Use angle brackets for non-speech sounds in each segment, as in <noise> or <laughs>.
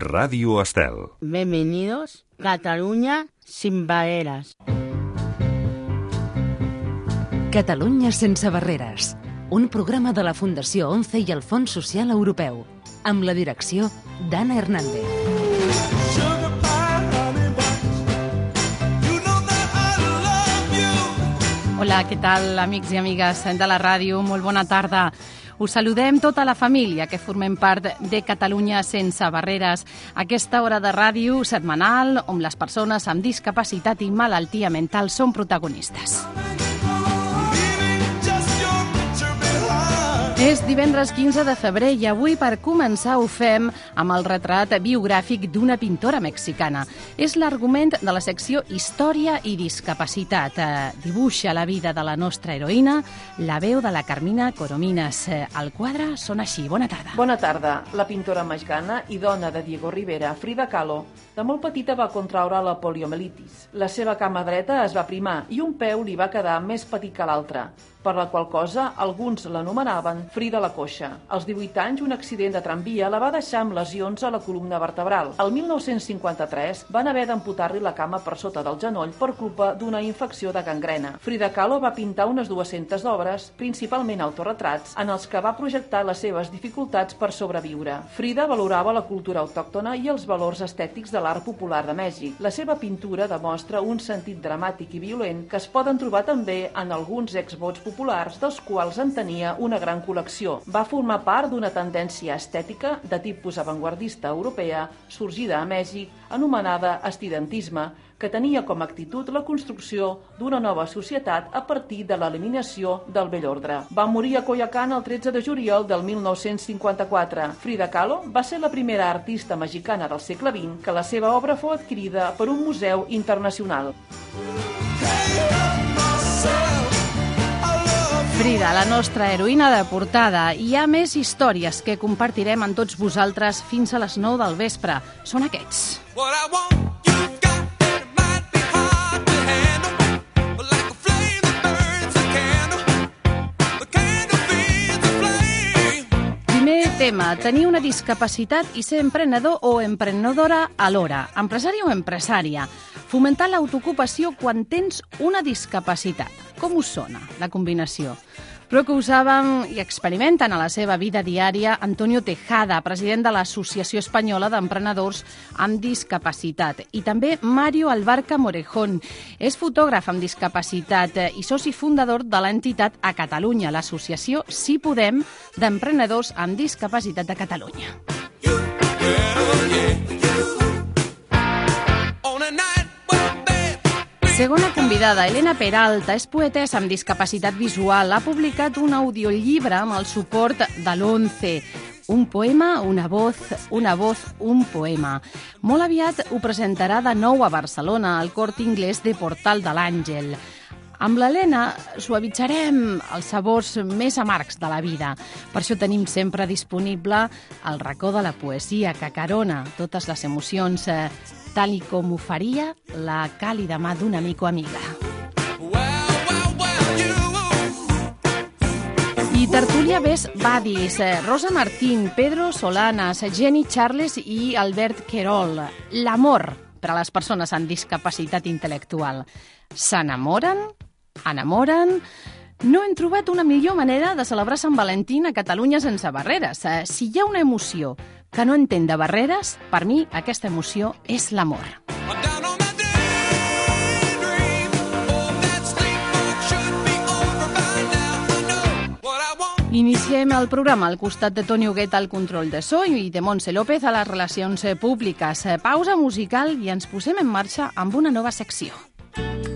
Radio Estel. Bienvenidos, Cataluña sin barreras. Catalunya sense barreres, un programa de la Fundació ONCE i el Fons Social Europeu, amb la direcció d'Anna Hernández. Hola, què tal, amics i amigues de la ràdio? Molt bona tarda. Us saludem tota la família que formem part de Catalunya sense barreres. Aquesta hora de ràdio setmanal on les persones amb discapacitat i malaltia mental són protagonistes. És divendres 15 de febrer i avui per començar ho fem amb el retrat biogràfic d'una pintora mexicana. És l'argument de la secció Història i discapacitat. Eh, dibuixa la vida de la nostra heroïna, la veu de la Carmina Coromines. Eh, el quadre són així. Bona tarda. Bona tarda. La pintora mexicana i dona de Diego Rivera, Frida Kahlo, de molt petita va contraure la poliomielitis. La seva cama dreta es va primar i un peu li va quedar més petit que l'altre per la qual cosa alguns l'anomenaven Frida la Coixa. Als 18 anys, un accident de tramvia la va deixar amb lesions a la columna vertebral. El 1953 van haver d'amputar-li la cama per sota del genoll per culpa d'una infecció de gangrena. Frida Kahlo va pintar unes 200 obres, principalment autorretrats, en els que va projectar les seves dificultats per sobreviure. Frida valorava la cultura autòctona i els valors estètics de l'art popular de Mèxic. La seva pintura demostra un sentit dramàtic i violent que es poden trobar també en alguns exvots populars populars, dels quals en tenia una gran col·lecció. Va formar part d'una tendència estètica de tipus avantguardista europea sorgida a Mèxic, anomenada estidentisme, que tenia com a actitud la construcció d'una nova societat a partir de l'eliminació del vell ordre. Va morir a Coyacán el 13 de juliol del 1954. Frida Kahlo va ser la primera artista mexicana del segle XX que la seva obra fou adquirida per un museu internacional. Frida, la nostra heroïna de portada. Hi ha més històries que compartirem amb tots vosaltres fins a les 9 del vespre. Són aquests. What I want, you tema, tenir una discapacitat i ser emprenedor o emprenedora alhora, empresari o empresària. Fomentar l'autoocupació quan tens una discapacitat. Com us sona la combinació? Però que usaven i experimenten a la seva vida diària Antonio Tejada, president de l'Associació Espanyola d'Emprenedors amb Discapacitat, i també Mario Albarca Morejón. És fotògraf amb discapacitat i soci fundador de l'entitat a Catalunya, l'associació Si Podem d'Emprenedors amb Discapacitat de Catalunya. You, yeah, yeah. Segona convidada, Helena Peralta, és poetessa amb discapacitat visual. Ha publicat un audiollibre amb el suport de l'ONCE. Un poema, una voz, una voz, un poema. Molt aviat ho presentarà de nou a Barcelona, al Cort Inglés de Portal de l'Àngel. Amb l'Helena suavitzarem els sabors més amargs de la vida. Per això tenim sempre disponible el racó de la poesia que carona totes les emocions tal i com ho faria la càlida mà d'un amic o amiga. I tertúlia ves Badis, eh, Rosa Martín, Pedro Solanas, Jenny Charles i Albert Querol. L'amor per a les persones amb discapacitat intel·lectual. S'enamoren? Enamoren? No hem trobat una millor manera de celebrar Sant Valentín a Catalunya sense barreres. Eh, si hi ha una emoció que no entén de barreres, per mi aquesta emoció és l'amor. Iniciem el programa al costat de Toni Huguet al control de so i de Montse López a les relacions eh, públiques. Eh, pausa musical i ens posem en marxa amb una nova secció. No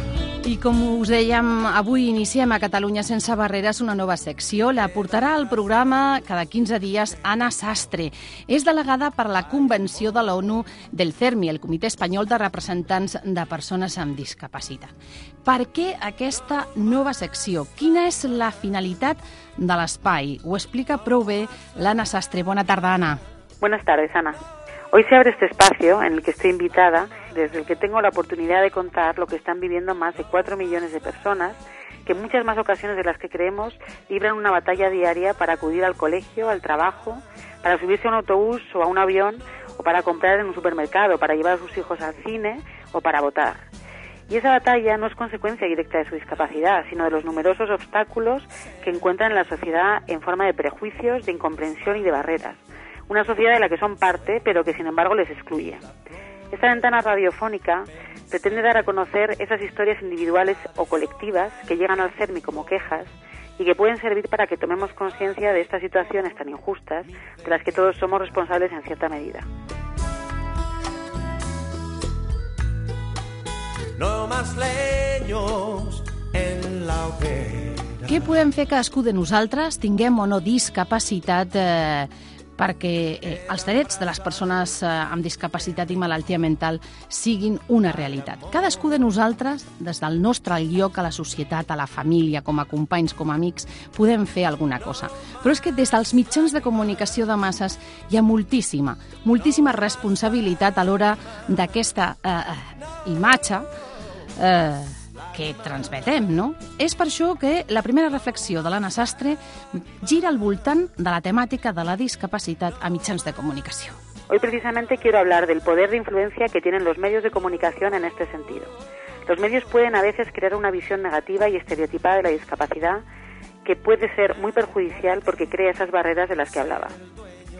I com us dèiem, avui iniciem a Catalunya sense barreres una nova secció. La portarà al programa cada 15 dies Anna Sastre. És delegada per la Convenció de l'ONU del CERMI, el Comitè Espanyol de Representants de Persones amb Discapacitat. Per què aquesta nova secció? Quina és la finalitat de l'espai? Ho explica prou bé l'Anna Sastre. Bona tarda, Anna. Buenas tardes, Ana. Hoy se abre este espacio en el que estoy invitada, desde el que tengo la oportunidad de contar lo que están viviendo más de cuatro millones de personas, que en muchas más ocasiones de las que creemos libran una batalla diaria para acudir al colegio, al trabajo, para subirse a un autobús o a un avión, o para comprar en un supermercado, para llevar a sus hijos al cine o para votar. Y esa batalla no es consecuencia directa de su discapacidad, sino de los numerosos obstáculos que encuentran en la sociedad en forma de prejuicios, de incomprensión y de barreras una sociedad de la que son parte, pero que sin embargo les excluye. Esta ventana radiofónica pretende dar a conocer esas historias individuales o colectivas que llegan al CERMI como quejas y que pueden servir para que tomemos conciencia de estas situaciones tan injustas de las que todos somos responsables en cierta medida. No más leños en la hoguera. Què podem fer cadascú de nosaltres, tinguem o no discapacitat, eh, perquè eh, els drets de les persones eh, amb discapacitat i malaltia mental siguin una realitat. Cadascú de nosaltres, des del nostre lloc a la societat, a la família, com a companys, com a amics, podem fer alguna cosa. Però és que des dels mitjans de comunicació de masses hi ha moltíssima, moltíssima responsabilitat a l'hora d'aquesta eh, eh imatge eh, que transmetem, no? És per això que la primera reflexió de l'Anna Sastre gira al voltant de la temàtica de la discapacitat a mitjans de comunicació. Hoy precisamente quiero hablar del poder de influencia que tienen los medios de comunicación en este sentido. Los medios pueden a veces crear una visión negativa y estereotipada de la discapacidad que puede ser muy perjudicial porque crea esas barreras de las que hablaba.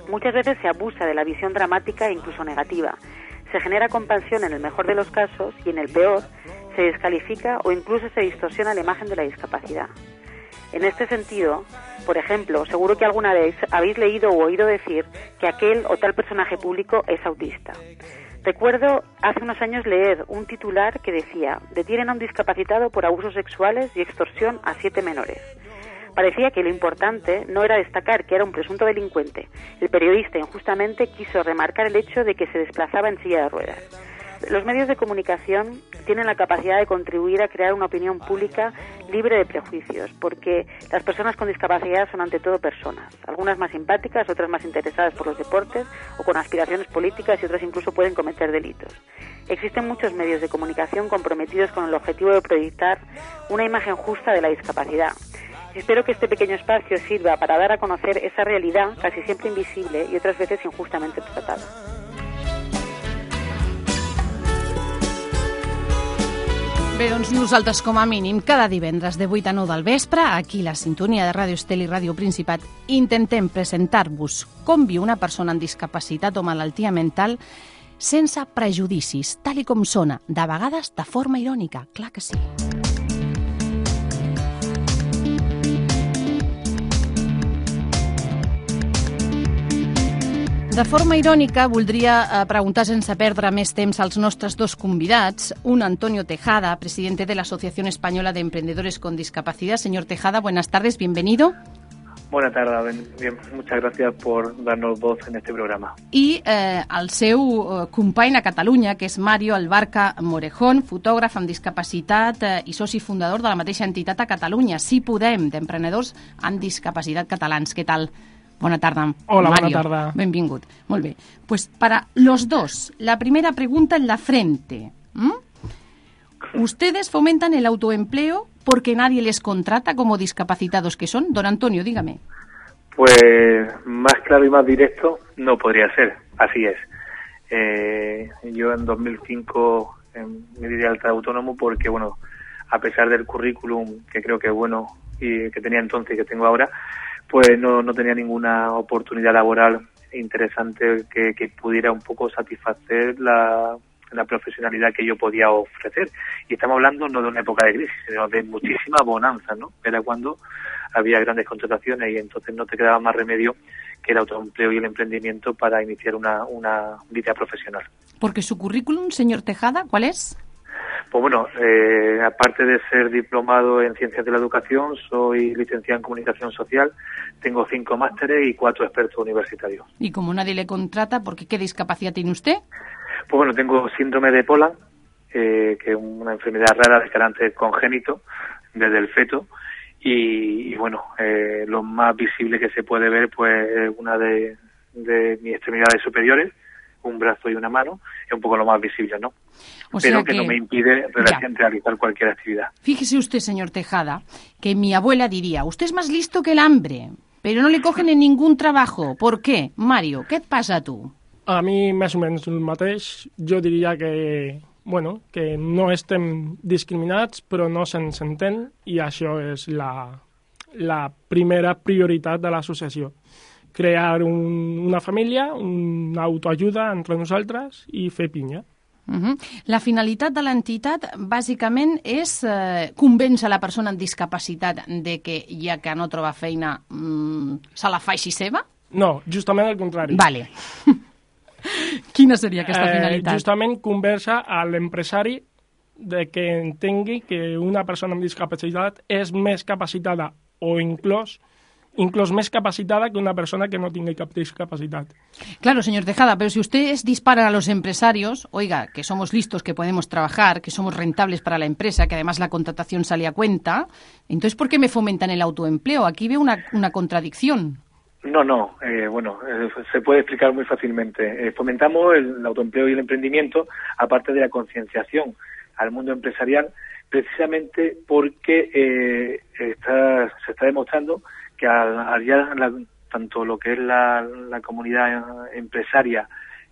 Muchas veces se abusa de la visión dramática e incluso negativa. Se genera compasión en el mejor de los casos y en el peor se descalifica o incluso se distorsiona la imagen de la discapacidad. En este sentido, por ejemplo, seguro que alguna vez habéis leído o oído decir que aquel o tal personaje público es autista. Recuerdo hace unos años leer un titular que decía, detienen a un discapacitado por abusos sexuales y extorsión a siete menores. Parecía que lo importante no era destacar que era un presunto delincuente. El periodista injustamente quiso remarcar el hecho de que se desplazaba en silla de ruedas. Los medios de comunicación tienen la capacidad de contribuir a crear una opinión pública libre de prejuicios, porque las personas con discapacidad son ante todo personas, algunas más simpáticas, otras más interesadas por los deportes o con aspiraciones políticas y otras incluso pueden cometer delitos. Existen muchos medios de comunicación comprometidos con el objetivo de proyectar una imagen justa de la discapacidad. espero que este pequeño espacio sirva para dar a conocer esa realidad casi siempre invisible y otras veces injustamente tratada. Bé, doncs nosaltres com a mínim cada divendres de 8 a 9 del vespre, aquí la sintonia de Ràdio Estel i Ràdio Principat, intentem presentar-vos com viu una persona amb discapacitat o malaltia mental sense prejudicis, tal i com sona, de vegades de forma irònica, clar que sí. De forma irònica, voldria eh, preguntar sense perdre més temps als nostres dos convidats. Un, Antonio Tejada, presidente de la Asociación Española de Emprendedores con Discapacidad. Señor Tejada, buenas tardes, bienvenido. Buenas tardes, bien, muchas gracias por darnos voz en este programa. I eh, el seu eh, company a Catalunya, que és Mario Albarca Morejón, fotògraf amb discapacitat eh, i soci fundador de la mateixa entitat a Catalunya, Si Podem, d'emprenedors amb discapacitat catalans. Què tal? Bona tarda, Hola, Mario. bona tarda. Benvingut. Molt bé. Pues para los dos, la primera pregunta en la frente. ¿Ustedes fomentan el autoempleo porque nadie les contrata como discapacitados que son? Don Antonio, dígame. Pues más claro y más directo no podría ser, así es. Eh, yo en 2005 eh, me di de alta autónomo porque, bueno, a pesar del currículum que creo que es bueno y que tenía entonces y que tengo ahora, pues no, no tenía ninguna oportunidad laboral interesante que, que pudiera un poco satisfacer la, la profesionalidad que yo podía ofrecer. Y estamos hablando no de una época de crisis, sino de muchísima bonanza, ¿no? Era cuando había grandes contrataciones y entonces no te quedaba más remedio que el autoempleo y el emprendimiento para iniciar una, una vida profesional. Porque su currículum, señor Tejada, ¿cuál es? Pues bueno, eh, aparte de ser diplomado en Ciencias de la Educación, soy licenciado en Comunicación Social, tengo cinco másteres y cuatro expertos universitarios. Y como nadie le contrata, ¿por qué qué discapacidad tiene usted? Pues bueno, tengo síndrome de Poland, eh, que es una enfermedad rara de carácter congénito desde el feto. Y, y bueno, eh, lo más visible que se puede ver, pues es una de, de mis extremidades superiores, un brazo y una mano, es un poco lo más visible, ¿no? O Pero que, que- no me impide realizar cualquier actividad. Fíjese usted, señor Tejada, que mi abuela diría, usted es más listo que el hambre, pero no le cogen en ningún trabajo. ¿Por qué? Mario, ¿qué pasa tu? A mi més o menys el mateix. Jo diria que, bueno, que no estem discriminats, però no se'ns entén, i això és la, la primera prioritat de l'associació. Crear un, una família, una autoajuda entre nosaltres i fer pinya. Mhm. La finalitat de l'entitat, bàsicament, és eh, convèncer la persona amb discapacitat de que, ja que no troba feina, mm, se la faci seva? No, justament al contrari. Vale. <laughs> Quina seria aquesta finalitat? Eh, justament conversa a l'empresari de que entengui que una persona amb discapacitat és més capacitada o inclús inclús més capacitada que una persona que no tingui cap discapacitat. Claro, señor Tejada, pero si ustedes disparan a los empresarios, oiga, que somos listos, que podemos trabajar, que somos rentables para la empresa, que además la contratación sale a cuenta, entonces ¿por qué me fomentan el autoempleo? Aquí veo una, una contradicción. No, no, eh, bueno, eh, se puede explicar muy fácilmente. Eh, fomentamos el autoempleo y el emprendimiento, aparte de la concienciación al mundo empresarial, precisamente porque eh, está, se está demostrando que al, al ya la- tanto lo que es la, la comunidad empresaria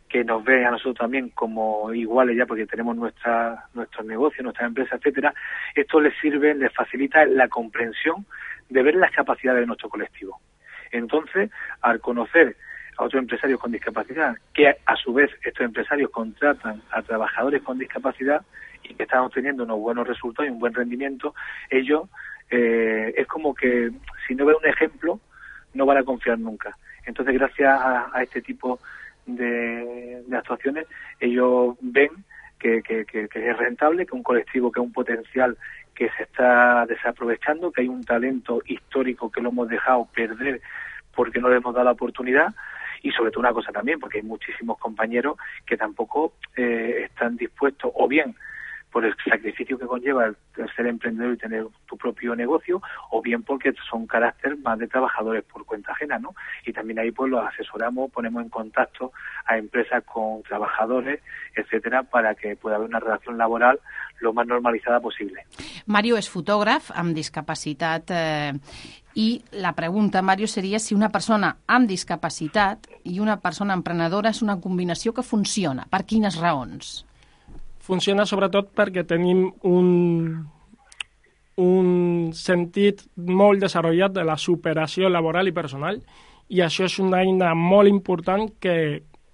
que nos ve a nosotros también como iguales ya porque tenemos nuestra, nuestros negocios, nuestras empresas, etcétera, esto les sirve, les facilita la comprensión de ver las capacidades de nuestro colectivo. Entonces, al conocer a otros empresarios con discapacidad, que a su vez estos empresarios contratan a trabajadores con discapacidad y que están obteniendo unos buenos resultados y un buen rendimiento, ellos eh, es como que si no ven un ejemplo, no van a confiar nunca. Entonces, gracias a, este tipo de, de actuaciones, ellos ven que, que- que- que es rentable, que un colectivo, que es un potencial que se está desaprovechando, que hay un talento histórico que lo hemos dejado perder porque no le hemos dado la oportunidad y sobre todo una cosa también, porque hay muchísimos compañeros que tampoco eh, están dispuestos o bien por el sacrificio que conlleva el, ser emprendedor y tener tu propio negocio, o bien porque son carácter más de trabajadores por cuenta ajena, ¿no? Y también ahí pues los asesoramos, ponemos en contacto a empresas con trabajadores, etcétera, para que pueda haber una relación laboral lo más normalizada posible. Mario és fotògraf amb discapacitat eh, la pregunta, Mario, seria si una persona amb discapacitat i una persona emprenedora és una combinació que funciona. Per quines raons? Funciona sobretot perquè tenim un, un sentit molt desenvolupat de la superació laboral i personal i això és una eina molt important que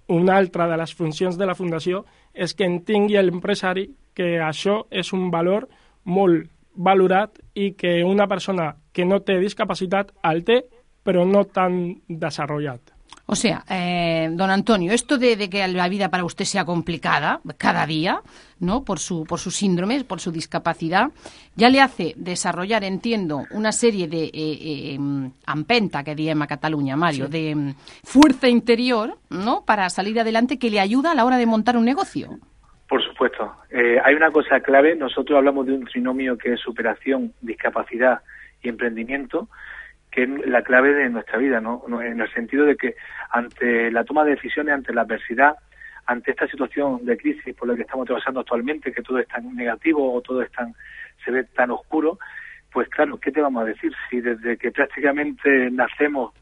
una altra de les funcions de la Fundació és que entengui l'empresari que això és un valor molt valorat i que una persona que no té discapacitat el té, però no tan desenvolupat. O sea, eh, don Antonio, esto de, de, que la vida para usted sea complicada cada día, ¿no? Por su, por sus síndromes, por su discapacidad, ya le hace desarrollar, entiendo, una serie de eh, eh, ampenta, que diem a Cataluña, Mario, sí. de mm, fuerza interior, ¿no? Para salir adelante que le ayuda a la hora de montar un negocio. Por supuesto. Eh, hay una cosa clave. Nosotros hablamos de un trinomio que es superación, discapacidad y emprendimiento que es la clave de nuestra vida, ¿no? En el sentido de que ante la toma de decisiones, ante la adversidad, ante esta situación de crisis por la que estamos atravesando actualmente, que todo es tan negativo o todo es tan, se ve tan oscuro, pues claro, ¿qué te vamos a decir? Si desde que prácticamente nacemos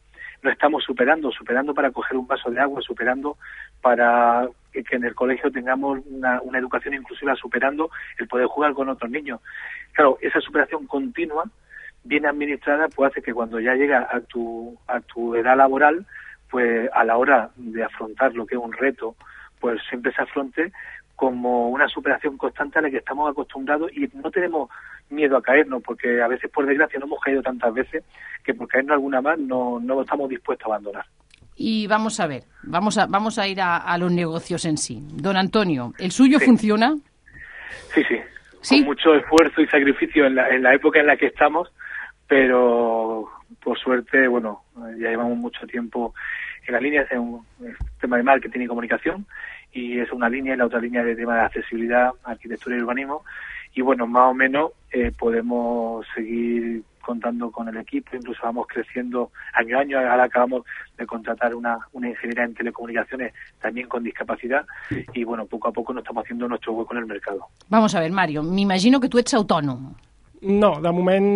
no estamos superando, superando para coger un vaso de agua, superando para que en el colegio tengamos una, una educación inclusiva, superando el poder jugar con otros niños. Claro, esa superación continua bien administrada pues hace que cuando ya llega a tu, a tu edad laboral, pues a la hora de afrontar lo que es un reto, pues siempre se afronte como una superación constante a la que estamos acostumbrados y no tenemos miedo a caernos, porque a veces por desgracia no hemos caído tantas veces que por caernos alguna más no, no estamos dispuestos a abandonar. Y vamos a ver, vamos a, vamos a ir a, a los negocios en sí. Don Antonio, ¿el suyo sí. funciona? Sí, sí, ¿Sí? Con mucho esfuerzo y sacrificio en la, en la época en la que estamos, pero por suerte, bueno, ya llevamos mucho tiempo en la línea, es un tema de marketing y comunicación, y es una línea, y la otra línea de tema de accesibilidad, arquitectura y urbanismo, y bueno, más o menos eh, podemos seguir contando con el equipo, incluso vamos creciendo año a año, ahora acabamos de contratar una, una ingeniera en telecomunicaciones también con discapacidad y bueno, poco a poco nos estamos haciendo nuestro hueco en el mercado. Vamos a ver, Mario, me imagino que tú eres autónomo. No, de moment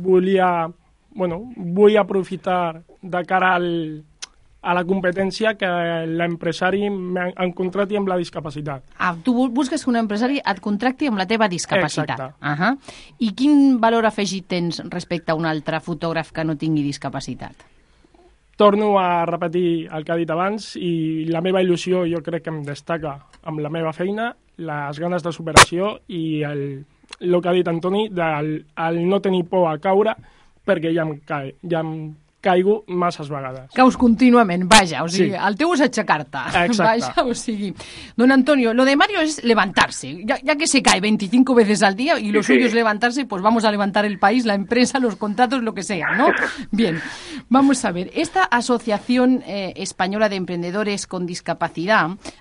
volia, bueno, vull aprofitar de cara al, a la competència que l'empresari em contracti amb la discapacitat. Ah, tu busques que un empresari et contracti amb la teva discapacitat. Exacte. Uh -huh. I quin valor afegit tens respecte a un altre fotògraf que no tingui discapacitat? Torno a repetir el que he dit abans i la meva il·lusió jo crec que em destaca amb la meva feina, les ganes de superació i el, el que ha dit Antoni, del el no tenir por a caure perquè ja em, cae, ja em caigo masses vegades. Caus contínuament, vaja, o sigui, Sí. el teu és aixecar-te. <laughs> Vaja, o sigui... Don Antonio, lo de Mario es levantarse. Ya, ya que se cae 25 veces al día y lo Sí, suyo sí. es levantarse, pues vamos a levantar el país, la empresa, los contratos, lo que sea, ¿no? <laughs> Bien, vamos a ver. Esta Asociación eh, Española de Emprendedores con Discapacitat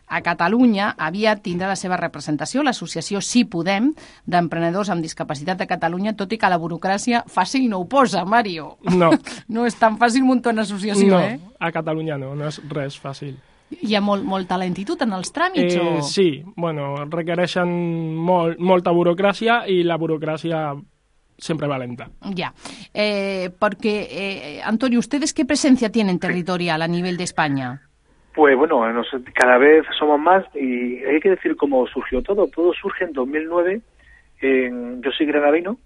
a Catalunya aviat tindrà la seva representació, l'associació Sí Podem, d'emprenedors amb discapacitat de Catalunya, tot i que la burocràcia fàcil no ho posa, Mario. No. <laughs> No és tan fàcil muntar una associació, no, eh? a Catalunya no, no és res fàcil. Hi ha molt, molta lentitud en els tràmits? Eh, o... sí, bueno, requereixen molt, molta burocràcia i la burocràcia sempre va lenta. Ya, eh, porque, eh, Antonio, ¿ustedes qué presencia tienen territorial a nivel de España? Pues bueno, nos- cada vez somos más y hay que decir cómo surgió todo. Todo surge en 2009. En, yo soy granadino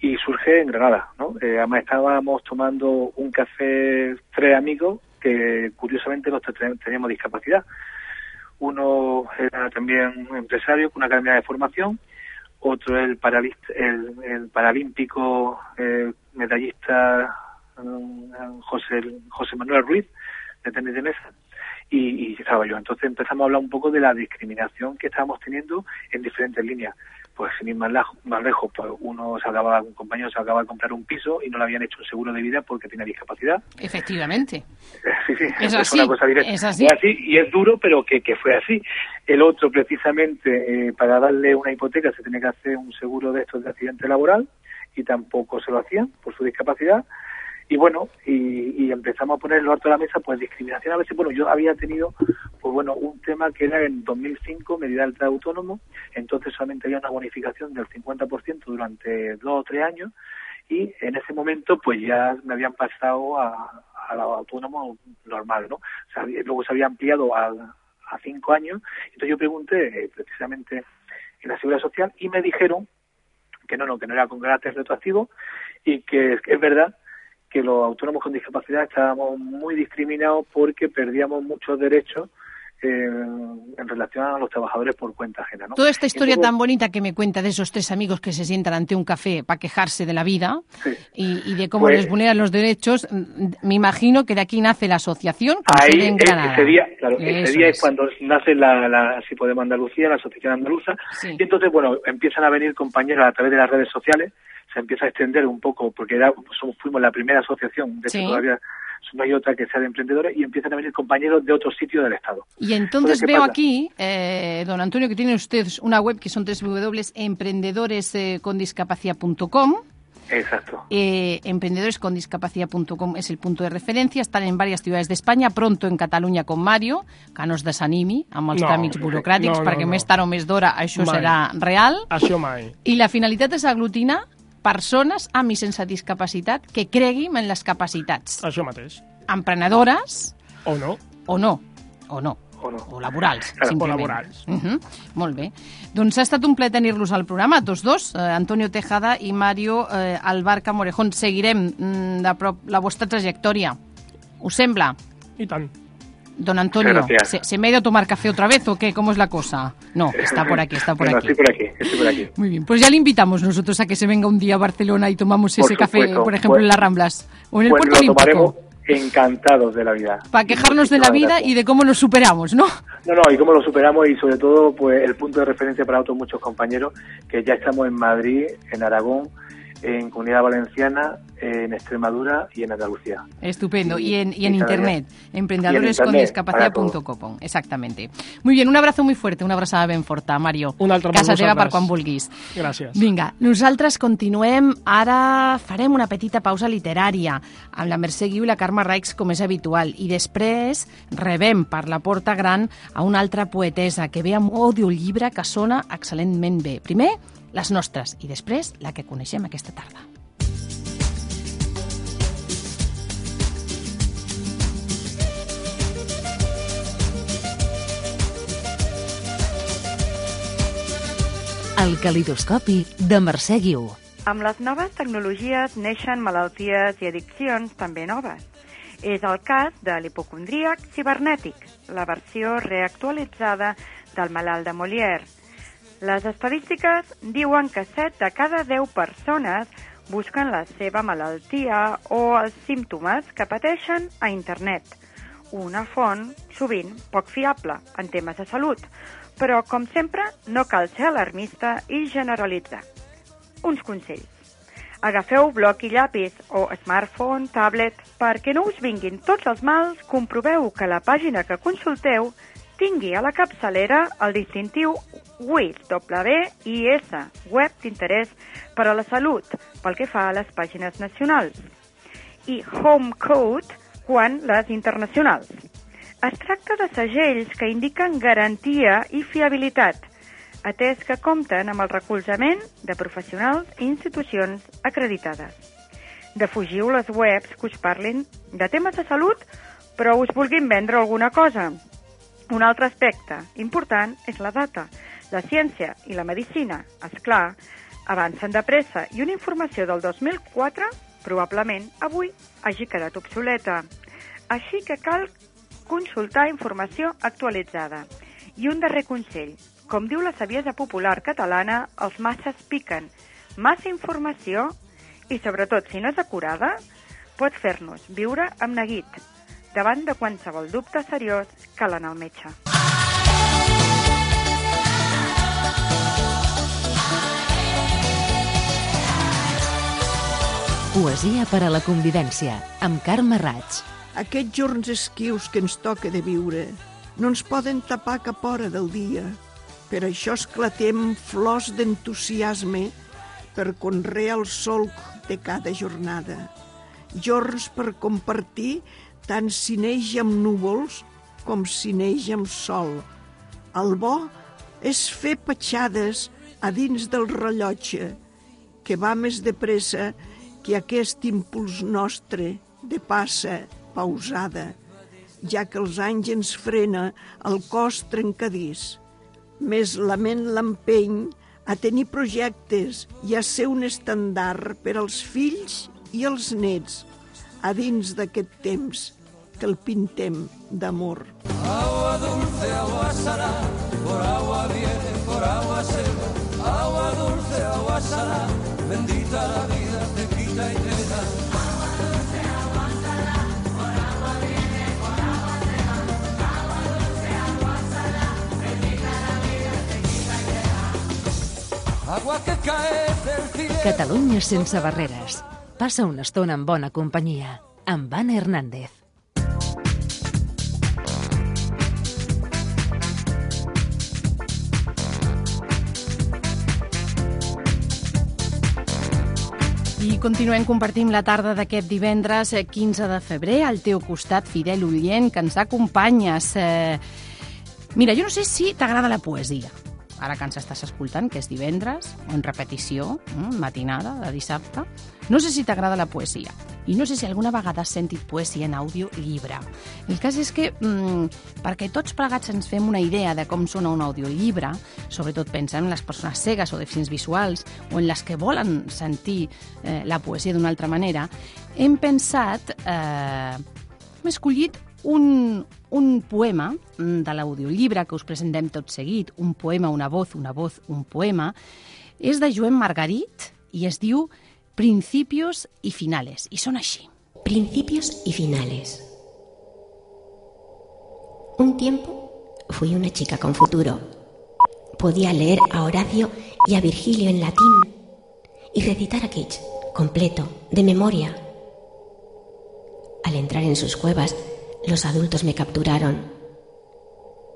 y surge en Granada, ¿no? Eh, además estábamos tomando un café tres amigos que curiosamente los teníamos discapacidad. Uno era también empresario con una academia de formación, otro el, el, el paralímpico eh, medallista mm, José, José Manuel Ruiz de tenis de mesa y estaba yo. Entonces empezamos a hablar un poco de la discriminación que estábamos teniendo en diferentes líneas. Pues sin ir más, más lejos, pues uno se acaba, un compañero se acaba de comprar un piso y no le habían hecho un seguro de vida porque tenía discapacidad. Efectivamente. <laughs> Sí, sí, Es una así, cosa directa. es así. y es duro, pero que, que fue así. El otro, precisamente, eh, para darle una hipoteca se tenía que hacer un seguro de estos de accidente laboral y tampoco se lo hacían por su discapacidad. Y bueno, y, y empezamos a ponerlo alto de la mesa, pues discriminación. A veces, bueno, yo había tenido, pues bueno, un tema que era en 2005, medida del autónomo, entonces solamente había una bonificación del 50% durante dos o tres años, y en ese momento pues ya me habían pasado a, a lo autónomo normal, ¿no? O sea, luego se había ampliado a, a cinco años, entonces yo pregunté eh, precisamente en la Seguridad Social y me dijeron que no, no, que no era con carácter retroactivo y que es verdad que los autónomos con discapacidad estábamos muy discriminados porque perdíamos muchos derechos en relación a los trabajadores por cuenta ajena. ¿no? Toda esta historia tan bonita que me cuenta de esos tres amigos que se sientan ante un café para quejarse de la vida y, de cómo pues les vulneran los derechos, me imagino que de aquí nace la asociación ahí, en Granada. Ese día, claro, ese día es. cuando nace la, si podemos Andalucía, la Asociación Andaluza, y entonces, bueno, empiezan a venir compañeros a través de las redes sociales, se empieza a extender un poco, porque era, fuimos la primera asociación, de hecho todavía no hay otra que sea de emprendedores y empiezan a venir compañeros de otros sitios del Estado. Y entonces, veo aquí, eh, don Antonio, que tienen ustedes una web que son www.emprendedorescondiscapacidad.com. Exacto. Eh, emprendedores.condiscapacidad.com es el punto de referencia. Están en varias ciudades de España, pronto en Cataluña con Mario, que no es desanimi amb els no, tràmits burocràtics, no, no, perquè no. més tard o més d'hora això mai. serà real. Això mai. I la finalitat és aglutinar persones amb i sense discapacitat que creguin en les capacitats. Això mateix. Emprenedores... O no. O no. O no. O, no. o laborals, Claro, simplement. O laborals. Uh -huh. Molt bé. Doncs ha estat un ple tenir-los al programa, tots dos, eh, Antonio Tejada i Mario eh, Albarca Morejón. Seguirem mm, de prop la vostra trajectòria. Us sembla? I tant. Don Antonio, ¿se, ¿se, me ha ido a tomar café otra vez o qué? ¿Cómo es la cosa? No, está por aquí, está por aquí. Estoy por aquí, estoy por aquí. Muy bien, pues ya le invitamos nosotros a que se venga un día a Barcelona y tomamos por ese supuesto. café, por ejemplo, pues, en las Ramblas o en el pues Puerto Olímpico. encantados de la vida. Para quejarnos de la vida y de cómo nos superamos, ¿no? No, no, y cómo lo superamos y sobre todo pues el punto de referencia para otros muchos compañeros que ya estamos en Madrid, en Aragón, en Comunidad Valenciana, en Extremadura y en Andalucía. Estupendo. Y, y en, y en Internet, emprendedorescondiscapacidad.com. Exactamente. Muy bien, un abrazo muy fuerte, una abraçada ben forta, Mario. Un altre Casa teva per quan vulguis. Gràcies. Vinga, nosaltres continuem. Ara farem una petita pausa literària amb la Mercè Guiu i la Carme Raix, com és habitual. I després rebem per la porta gran a una altra poetesa que ve amb audiollibre que sona excel·lentment bé. Primer, les nostres, i després la que coneixem aquesta tarda. El calidoscopi de Mercè Guiu. Amb les noves tecnologies neixen malalties i addiccions també noves. És el cas de l'hipocondríac cibernètic, la versió reactualitzada del malalt de Molière. Les estadístiques diuen que 7 de cada 10 persones busquen la seva malaltia o els símptomes que pateixen a internet. Una font, sovint, poc fiable en temes de salut, però, com sempre, no cal ser alarmista i generalitzar. Uns consells. Agafeu bloc i llapis o smartphone, tablet, perquè no us vinguin tots els mals, comproveu que la pàgina que consulteu tingui a la capçalera el distintiu WIS, Web d'interès per a la salut, pel que fa a les pàgines nacionals, i Home Code quan les internacionals. Es tracta de segells que indiquen garantia i fiabilitat, atès que compten amb el recolzament de professionals i institucions acreditades. Defugiu les webs que us parlin de temes de salut, però us vulguin vendre alguna cosa. Un altre aspecte important és la data. La ciència i la medicina, és clar, avancen de pressa i una informació del 2004 probablement avui hagi quedat obsoleta. Així que cal consultar informació actualitzada. I un darrer consell. Com diu la saviesa popular catalana, els masses piquen. Massa informació i, sobretot, si no és acurada, pot fer-nos viure amb neguit. Davant de qualsevol dubte seriós, cal anar al metge. Poesia per a la convivència, amb Carme Raig. Aquests jorns esquius que ens toca de viure no ens poden tapar cap hora del dia. Per això esclatem flors d'entusiasme per conrear el solc de cada jornada. Jorns per compartir tant si neix amb núvols com si neix amb sol. El bo és fer petjades a dins del rellotge, que va més de pressa que aquest impuls nostre de passa pausada, ja que els anys ens frena el cos trencadís. Més la ment l'empeny a tenir projectes i a ser un estandard per als fills i els nets a dins d'aquest temps que el pintem d'amor. Agua dulce, agua salada, por agua viene, por agua se va. Agua dulce, agua salada, bendita la vida, te quita y te da. Agua dulce, agua salada, por agua viene, por agua se va. Agua dulce, agua salada, bendita la vida, te quita y te da. Agua que cae del cielo. Catalunya sense barreres. Passa una estona en bona companyia. Amb Anna Hernández. I continuem compartint la tarda d'aquest divendres eh, 15 de febrer al teu costat, Fidel Ullent, que ens acompanyes. Eh... Mira, jo no sé si t'agrada la poesia, ara que ens estàs escoltant, que és divendres, en repetició, mm, matinada de dissabte. No sé si t'agrada la poesia i no sé si alguna vegada has sentit poesia en àudio llibre. El cas és que, mm, perquè tots plegats ens fem una idea de com sona un audiollibre, sobretot pensem en les persones cegues o deficients visuals o en les que volen sentir eh, la poesia d'una altra manera, hem pensat, eh, hem escollit un, un poema mm, de l'audiollibre que us presentem tot seguit, un poema, una voz, una voz, un poema, és de Joan Margarit i es diu Principios y finales. Y son así. Principios y finales. Un tiempo fui una chica con futuro. Podía leer a Horacio y a Virgilio en latín y recitar a Kitsch completo, de memoria. Al entrar en sus cuevas, los adultos me capturaron.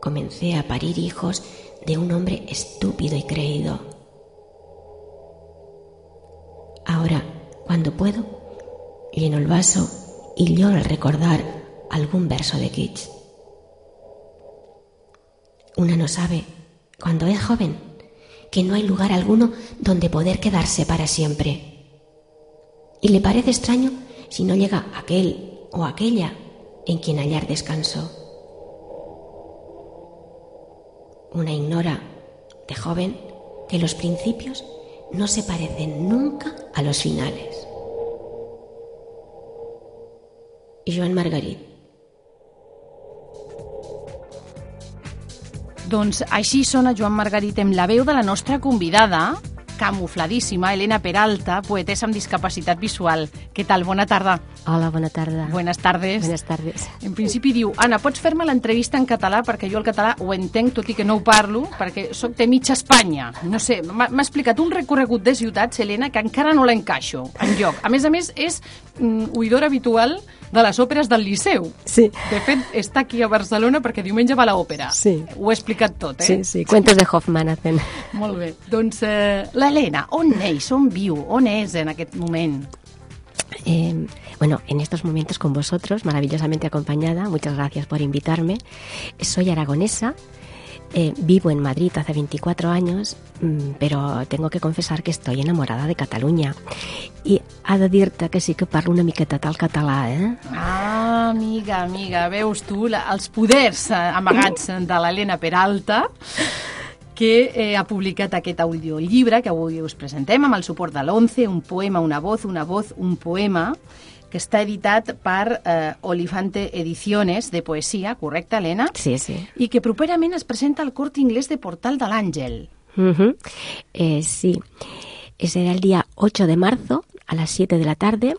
Comencé a parir hijos de un hombre estúpido y creído. Ahora, cuando puedo, lleno el vaso y lloro al recordar algún verso de Kitsch. Una no sabe, cuando es joven, que no hay lugar alguno donde poder quedarse para siempre. Y le parece extraño si no llega aquel o aquella en quien hallar descanso. Una ignora, de joven, que los principios no se parecen nunca a los finales. Joan Margarit. Doncs així sona Joan Margarit amb la veu de la nostra convidada, camufladíssima, Elena Peralta, poetessa amb discapacitat visual. Què tal? Bona tarda. Hola, bona tarda. Buenas tardes. Buenas tardes. En principi diu, Anna, pots fer-me l'entrevista en català perquè jo el català ho entenc, tot i que no ho parlo, perquè sóc de mitja Espanya. No sé, m'ha explicat un recorregut de ciutats, Helena, que encara no l'encaixo en lloc. A més a més, és mm, oïdora habitual de les òperes del Liceu. Sí. De fet, està aquí a Barcelona perquè diumenge va a l'òpera. Sí. Ho he explicat tot, eh? Sí, sí, cuentos de Hoffman hacen. Molt bé. Doncs eh, l'Helena, on neix, on viu, on és en aquest moment? Eh, bueno, en estos momentos con vosotros, maravillosamente acompañada, muchas gracias por invitarme. Soy aragonesa, eh, vivo en Madrid hace 24 años, mm, pero tengo que confessar que estoy enamorada de Catalunya. I ha de dir-te que sí que parlo una miqueta tal català, eh? Ah, amiga, amiga, veus tu la, els poders eh, amagats de l'Helena Peralta que eh, ha publicat aquest audiollibre que avui us presentem amb el suport de l'ONCE, un poema, una voz, una voz, un poema, que està editat per eh, Olifante Ediciones de poesia, correcte, Helena? Sí, sí. I que properament es presenta al Corte Inglés de Portal de l'Àngel. Ujú. Eh, sí, será el día 8 de marzo a las 7 de la tarde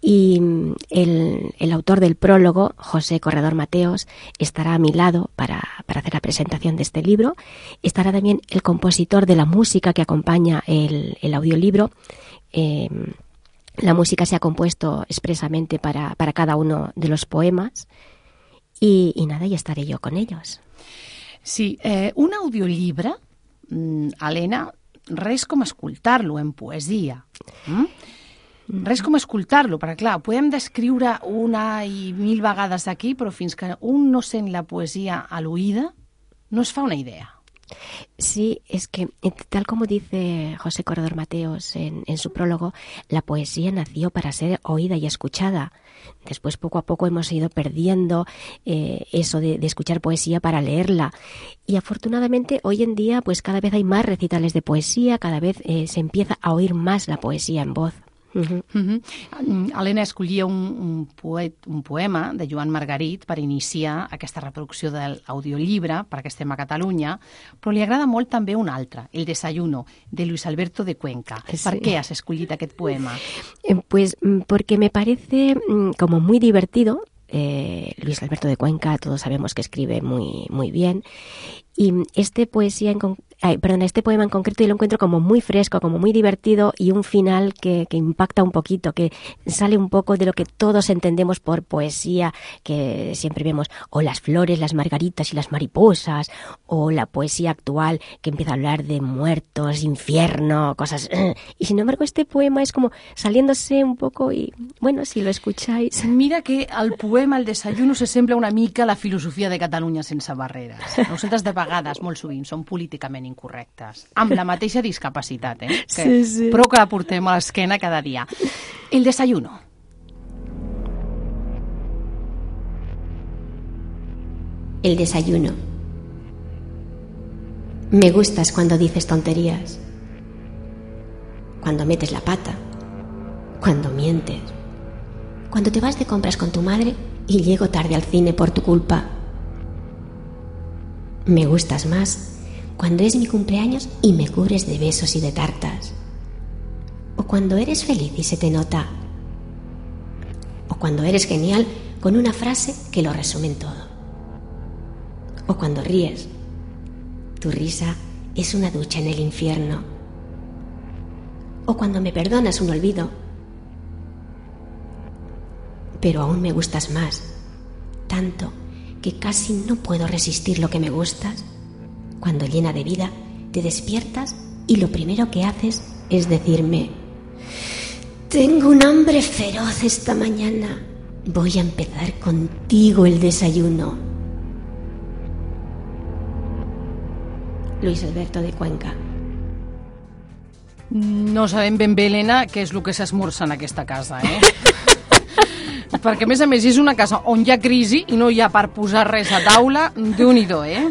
y mm, el, el autor del prólogo, José Corredor Mateos, estará a mi lado para, para hacer la presentación de este libro. Estará también el compositor de la música que acompaña el, el audiolibro. Eh, la música se ha compuesto expresamente para, para cada uno de los poemas y, nada, y estaré yo con ellos. Sí, eh, un audiollibre, mm, Helena, res com escoltar-lo en poesia. Mm? Res com escoltar-lo, perquè clar, podem descriure una i mil vegades aquí, però fins que un no sent la poesia a l'oïda, no es fa una idea. Sí, es que eh, tal como dice José Corredor Mateos en, su prólogo, la poesía nació para ser oída y escuchada. Después, poco a poco, hemos ido perdiendo eh, eso de, de escuchar poesía para leerla. Y afortunadamente, hoy en día, pues cada vez hay más recitales de poesía, cada vez eh, se empieza a oír más la poesía en voz. Uh -huh. Uh -huh. Helena escollia un, un, poet, un poema de Joan Margarit per iniciar aquesta reproducció de l'audiollibre, perquè estem a Catalunya, però li agrada molt també un altre, El desayuno, de Luis Alberto de Cuenca. Sí. Per què has escollit aquest poema? Eh, pues mm, porque me parece mm, como muy divertido, eh, Luis Alberto de Cuenca, todos sabemos que escribe muy, muy bien. Y este poesía en, ay, perdón, este poema en concreto lo encuentro como muy fresco, como muy divertido y un final que, impacta un poquito, que sale un poco de lo que todos entendemos por poesía, que siempre vemos, o las flores, las margaritas y las mariposas, o la poesía actual que empieza a hablar de muertos, infierno, cosas. <clears throat> Y sin embargo este poema es como saliéndose un poco y, bueno, si lo escucháis... Mira que al poema El desayuno se sembla una mica la filosofia de Catalunya sense barreres. Nosaltres de vegades, molt sovint, són políticament incorrectes, amb la mateixa discapacitat, eh? Que, sí, sí. Però que la portem a l'esquena cada dia. El desayuno. El desayuno. Me gustas cuando dices tonterías, cuando metes la pata, cuando mientes, cuando te vas de compras con tu madre y llego tarde al cine por tu culpa. Me gustas más cuando es mi cumpleaños y me cubres de besos y de tartas. O cuando eres feliz y se te nota. O cuando eres genial con una frase que lo resume en todo. O cuando ríes. Tu risa es una ducha en el infierno. O cuando me perdonas un olvido. Pero aún me gustas más, tanto que casi no puedo resistir lo que me gustas cuando llena de vida te despiertas y lo primero que haces es decirme, tengo un hambre feroz esta mañana, voy a empezar contigo el desayuno. Luis Alberto de Cuenca. No sabem ben bé, Helena, què és el que s'esmorza en aquesta casa, eh? <laughs> Perquè, a més a més, és una casa on hi ha crisi i no hi ha per posar res a taula, déu nhi eh?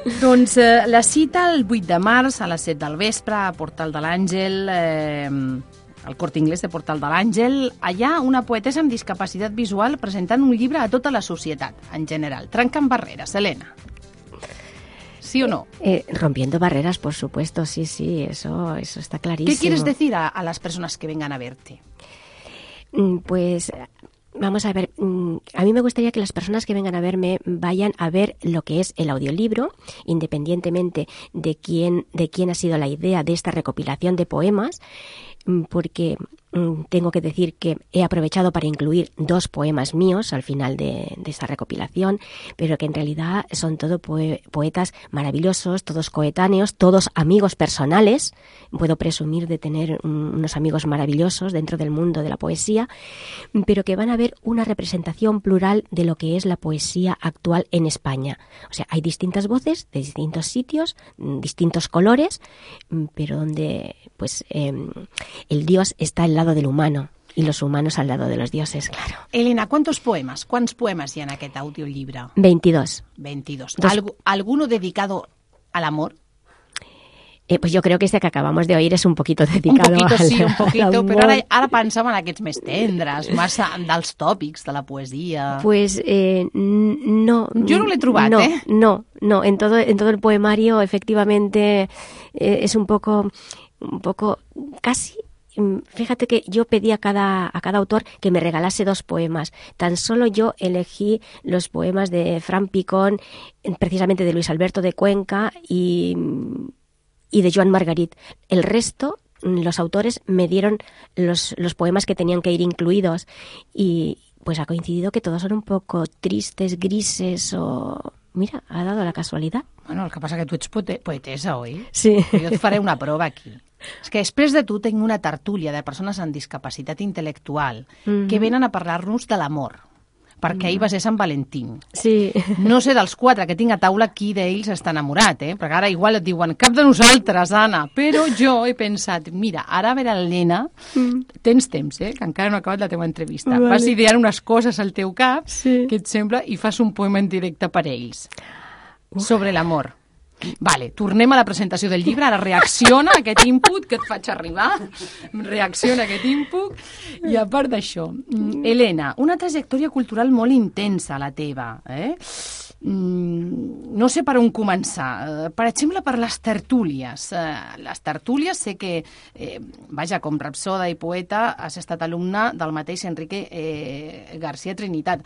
<laughs> Doncs eh, la cita el 8 de març a les 7 del vespre a Portal de l'Àngel, eh, al Cort Inglés de Portal de l'Àngel. Allà una poetessa amb discapacitat visual presentant un llibre a tota la societat, en general. Trencant barreres, Helena. ¿Sí o no? Eh, rompiendo barreras, por supuesto, sí, sí, eso, eso está clarísimo. ¿Qué quieres decir a, a las personas que vengan a verte? Mm, pues Vamos a ver, mm, a mí me gustaría que las personas que vengan a verme vayan a ver lo que es el audiolibro, independientemente de quién, de quién ha sido la idea de esta recopilación de poemas, mm, porque tengo que decir que he aprovechado para incluir dos poemas míos al final de, esta recopilación, pero que en realidad son todos poetas maravillosos, todos coetáneos, todos amigos personales. Puedo presumir de tener unos amigos maravillosos dentro del mundo de la poesía, pero que van a ver una representación plural de lo que es la poesía actual en España. O sea, hay distintas voces de distintos sitios, mm, distintos colores, mm, pero donde pues em, el Dios está en la lado del humano y los humanos al lado de los dioses, claro. Elena, ¿cuántos poemas? ¿Cuántos poemas hi ha en aquest audiollibre? 22. 22. Dos... ¿Alg ¿Alguno dedicado al amor? Eh, pues yo creo que este que acabamos de oír es un poquito dedicado Un poquito, al, sí, un <laughs> poquito, però ara, ara pensava en aquests més tendres, massa dels tòpics de la poesia. Pues eh, no. Jo no l'he trobat, no, eh? No, no, en todo, en todo el poemario efectivamente eh, es un poco, un poco casi fíjate que yo pedí a cada, a cada autor que me regalase dos poemas. Tan solo yo elegí los poemas de Fran Picón, precisamente de Luis Alberto de Cuenca y, y de Joan Margarit. El resto, mm, los autores me dieron los, los poemas que tenían que ir incluidos y pues ha coincidido que todos son un poco tristes, grises o... Mira, ha dado la casualidad. Bueno, el que passa que tu ets poetesa, oi? Sí. Jo et faré una prova aquí. És que després de tu tinc una tertúlia de persones amb discapacitat intel·lectual mm -hmm. que venen a parlar-nos de l'amor perquè ahir va ser Sant Valentín. Sí. No sé dels quatre que tinc a taula qui d'ells està enamorat, eh? perquè ara igual et diuen cap de nosaltres, Anna, però jo he pensat, mira, ara a veure l'Helena, mm. tens temps, eh? que encara no ha acabat la teva entrevista, vale. vas ideant unes coses al teu cap sí. que et sembla i fas un poema en directe per ells uh. sobre l'amor. Vale, tornem a la presentació del llibre, ara reacciona a aquest input que et faig arribar, reacciona a aquest input, i a part d'això, mm, Helena, una trajectòria cultural molt intensa, la teva, eh? Mm, no sé per on començar. Eh, Per exemple, per les tertúlies. Eh, Les tertúlies sé que, eh, vaja, com rapsoda i poeta, has estat alumne del mateix Enrique eh, García Trinitat.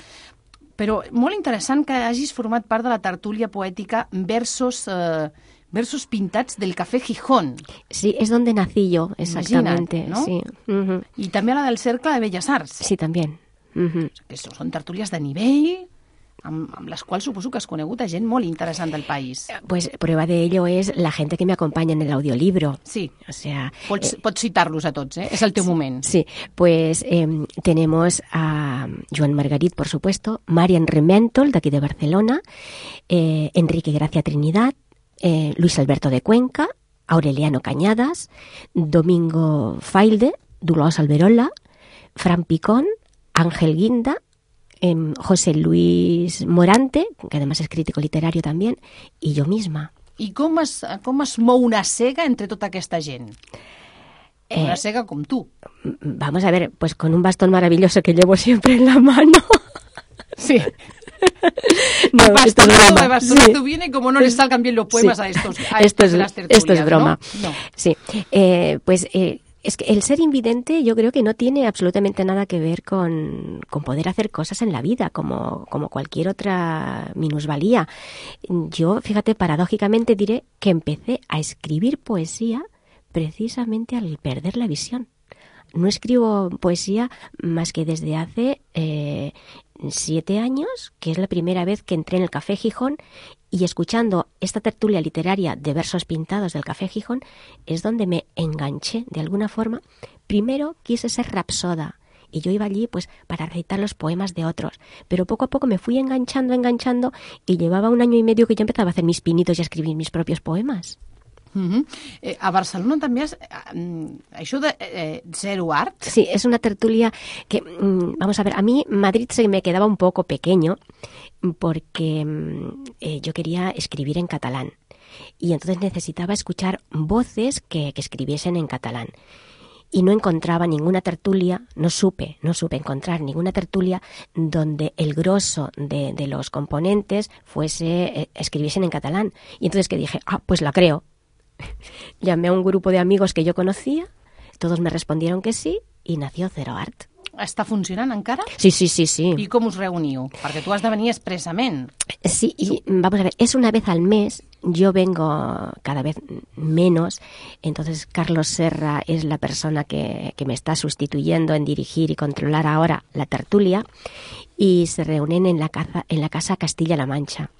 Però molt interessant que hagis format part de la tertúlia poètica versos, eh, versos pintats del Café Gijón. Sí, es donde nací yo, exactamente. Imagina't, no? Sí. Ujú. I també la del Cercle de Belles Arts. Sí, también. Ujú. Que són tertúlies de nivell, amb, amb les quals suposo que has conegut a gent molt interessant del país. Pues prueba de ello es la gente que me acompaña en el audiolibro. Sí. O sea, Pots, pots citar-los a tots, eh? És el teu moment. Sí, pues eh, tenemos a Joan Margarit, por supuesto, Marian Rementol, de aquí de Barcelona, eh, Enrique Gracia Trinidad, eh, Luis Alberto de Cuenca, Aureliano Cañadas, Domingo Failde, Dolors Alberola, Fran Picón, Ángel Guinda, em, José Luis Morante, que además es crítico literario también, y yo misma. I com es, com es mou una cega entre tota aquesta gent? Una Eh, cega com tu. Vamos a ver, pues con un bastón maravilloso que llevo siempre en la mano. Sí. <laughs> No, esto es broma. de bastonazo Sí. viene como no le salgan bien los poemas Sí. a estos, a esto estos es, esto es broma. ¿no? No. Sí. Eh, pues eh, es que el ser invidente yo creo que no tiene absolutamente nada que ver con, poder hacer cosas en la vida, como, como cualquier otra minusvalía. Yo, fíjate, paradójicamente diré que empecé a escribir poesía precisamente al perder la visión. No escribo poesía más que desde hace eh, siete años, que es la primera vez que entré en el Café Gijón y escuchando esta tertulia literaria de versos pintados del Café Gijón es donde me enganché de alguna forma. Primero quise ser rapsoda y yo iba allí pues para recitar los poemas de otros, pero poco a poco me fui enganchando, enganchando y llevaba un año y medio que yo empezaba a hacer mis pinitos y a escribir mis propios poemas. Eh, a Barcelona també has... Eh, mm, això de eh, Zero Art... Sí, es una tertulia que, mm, vamos a ver, a mí Madrid se me quedaba un poco pequeño porque mm, eh, yo quería escribir en catalán y entonces necesitaba escuchar voces que, escribiesen en catalán. Y no encontraba ninguna tertulia, no supe, no supe encontrar ninguna tertulia donde el grosso de, los componentes fuese, escribiesen en catalán. Y entonces que dije, ah, pues la creo. <laughs> Llamé a un grupo de amigos que yo conocía, todos me respondieron que sí y nació Zero Art. Està funcionant encara? Sí, sí, sí, sí. I com us reuniu? Perquè tu has de venir expressament. Sí, y vamos a ver, es una vez al mes, yo vengo cada vez menos, entonces Carlos Serra es la persona que, que me está sustituyendo en dirigir y controlar ahora la tertulia y se reúnen en la, casa, en la casa Castilla-La Mancha,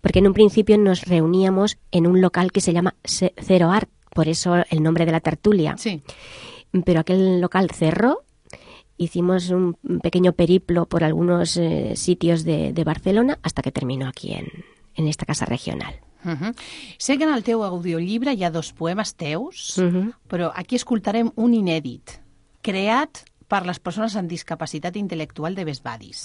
porque en un principio nos reuníamos en un local que se llama Cero Art, por eso el nombre de la tertulia. Sí. Pero aquel local cerró hicimos un pequeño periplo por algunos eh, sitios de, de Barcelona hasta que terminó aquí en, en esta casa regional. Uh -huh. Sé que en el teu audiollibre hi ha dos poemes teus, Mhm. però aquí escoltarem un inèdit, creat per les persones amb discapacitat intel·lectual de Besbadis.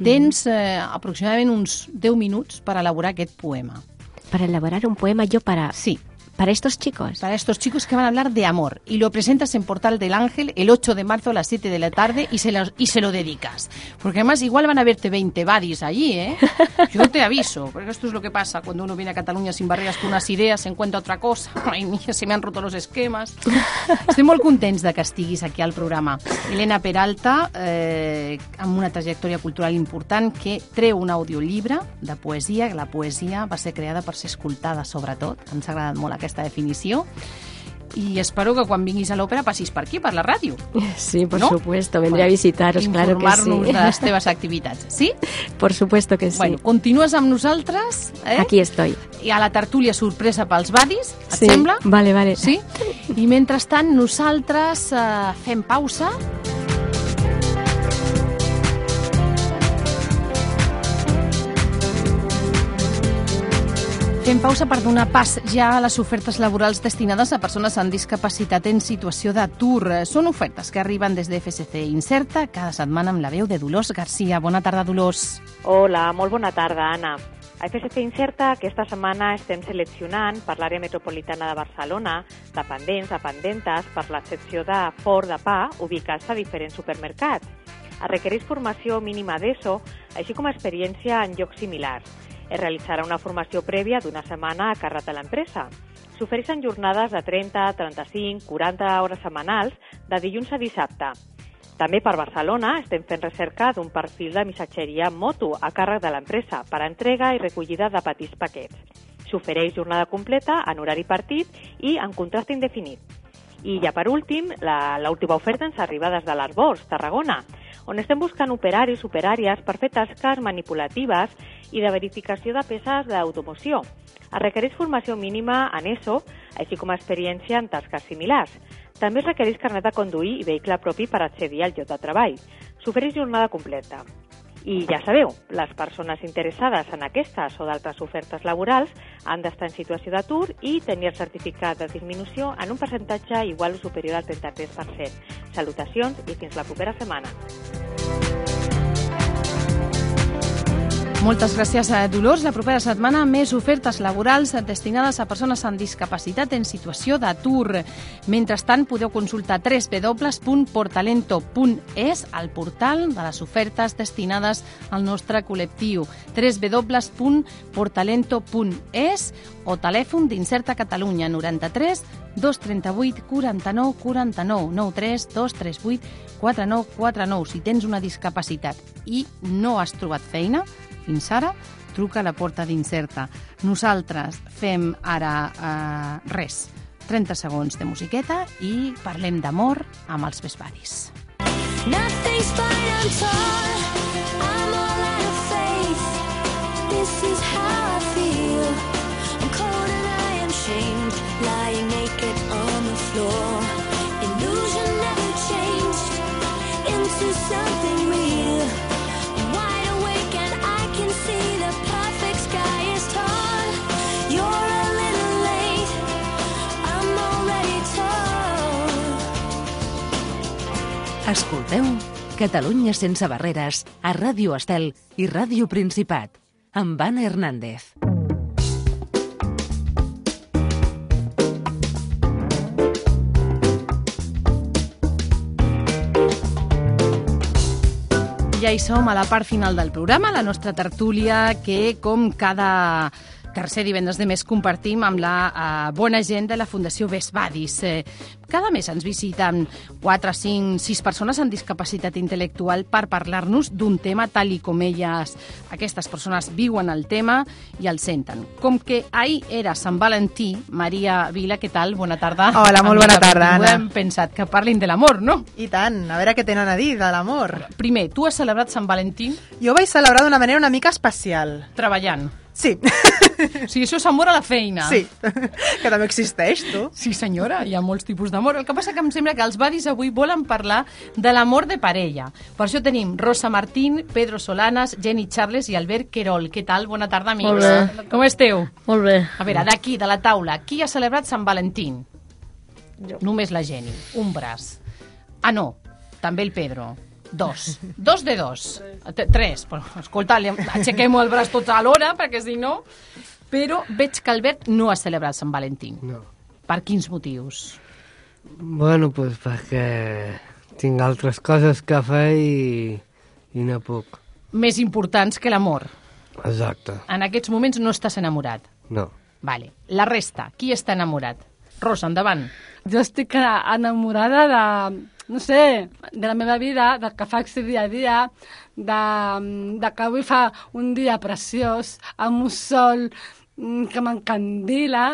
Tens eh, aproximadament uns 10 minuts per elaborar aquest poema. Para elaborar un poema yo para... Sí. Para estos chicos. Para estos chicos que van a hablar de amor. Y lo presentas en Portal del Ángel el 8 de marzo a las 7 de la tarde y se, los- y se lo dedicas. Porque además igual van a verte 20 badis allí, ¿eh? <laughs> Yo te aviso, porque esto es lo que pasa cuando uno viene a Cataluña sin barreras con unas ideas, se encuentra otra cosa. <laughs> Ay, mía, se me han roto los esquemas. <laughs> Estem molt contents de que estiguis aquí al programa. Helena Peralta, eh, amb una trajectòria cultural important, que treu un audiollibre de poesia, la poesia va ser creada per ser escoltada, sobretot. Ens ha agradat molt aquesta definició. I espero que quan vinguis a l'òpera passis per aquí, per la ràdio. Sí, por ¿No? supuesto, vendré a visitaros, claro que Informar-nos sí. de les teves <laughs> activitats. Sí? Por supuesto que sí. Bueno, continues amb nosaltres, eh? Aquí estoy. I a la tertúlia sorpresa pels badis, et Sí, sembla? Vale, vale. Sí? I mentrestant nosaltres eh, fem pausa. Fem pausa per donar pas ja a les ofertes laborals destinades a persones amb discapacitat en situació d'atur. Són ofertes que arriben des de FSC Incerta cada setmana amb la veu de Dolors Garcia. Bona tarda, Dolors. Hola, molt bona tarda, Anna. A FSC Incerta aquesta setmana estem seleccionant per l'àrea metropolitana de Barcelona dependents, dependentes per la secció de forn de pa ubicats a diferents supermercats. Es requereix formació mínima d'ESO, així com experiència en llocs similars. Es realitzarà una formació prèvia d'una setmana a càrrec de l'empresa. S'ofereixen jornades de 30, 35, 40 hores setmanals de dilluns a dissabte. També per Barcelona estem fent recerca d'un perfil de missatgeria moto a càrrec de l'empresa per entrega i recollida de petits paquets. S'ofereix jornada completa en horari partit i en contracte indefinit. I ja per últim, l'última oferta ens arriba des de l'Arbors, Tarragona, on estem buscant operaris, operàries per fer tasques manipulatives i de verificació de peces d'automoció. Es requereix formació mínima en ESO, així com experiència en tasques similars. També es requereix carnet de conduir i vehicle propi per accedir al lloc de treball. S'ofereix jornada completa. I ja sabeu, les persones interessades en aquestes o d'altres ofertes laborals han d'estar en situació d'atur i tenir el certificat de disminució en un percentatge igual o superior al 33%. Salutacions i fins la propera setmana. Moltes gràcies a Dolors. La propera setmana més ofertes laborals destinades a persones amb discapacitat en situació d'atur. Mentrestant, podeu consultar www.portalento.es, al portal de les ofertes destinades al nostre col·lectiu. www.portalento.es o telèfon d'Incerta Catalunya 93 238 49 49 93 238 49 49 si tens una discapacitat i no has trobat feina, fins ara, truca a la porta d'Incerta. Nosaltres fem ara eh, res, 30 segons de musiqueta i parlem d'amor amb els Vespadis. Nothing's fine, I'm torn. I'm all out of faith. This is how Escolteu Catalunya sense barreres a Ràdio Estel i Ràdio Principat amb Anna Hernández. Ja hi som a la part final del programa, la nostra tertúlia, que com cada tercer divendres de mes compartim amb la uh, bona gent de la Fundació Vesbadis. Eh, cada mes ens visiten 4, 5, 6 persones amb discapacitat intel·lectual per parlar-nos d'un tema tal i com elles, aquestes persones viuen el tema i el senten. Com que ahir era Sant Valentí, Maria Vila, què tal? Bona tarda. Hola, molt bona tarda, Anna. Hem pensat que parlin de l'amor, no? I tant, a veure què tenen a dir de l'amor. Primer, tu has celebrat Sant Valentí? Jo vaig celebrar d'una manera una mica especial. Treballant. Sí. Sí, això és amor a la feina. Sí, que també existeix, tu. Sí, senyora, hi ha molts tipus d'amor. El que passa que em sembla que els badis avui volen parlar de l'amor de parella. Per això tenim Rosa Martín, Pedro Solanas, Jenny Charles i Albert Querol. Què tal? Bona tarda, amics. Molt bé. Com esteu? Molt bé. A veure, d'aquí, de la taula, qui ha celebrat Sant Valentín? Jo. Només la Jenny. Un braç. Ah, no, també el Pedro. Dos. Dos de dos. T Tres. Però, escolta, aixequem el braç tots alhora, perquè si no... Però veig que Albert no ha celebrat Sant Valentín. No. Per quins motius? Bueno, pues perquè tinc altres coses que fer i, i no puc. Més importants que l'amor. Exacte. En aquests moments no estàs enamorat. No. Vale. La resta, qui està enamorat? Rosa, endavant. Jo estic enamorada de, no sé, de la meva vida, del que faig dia a dia, de, de que avui fa un dia preciós, amb un sol mm, que m'encandila,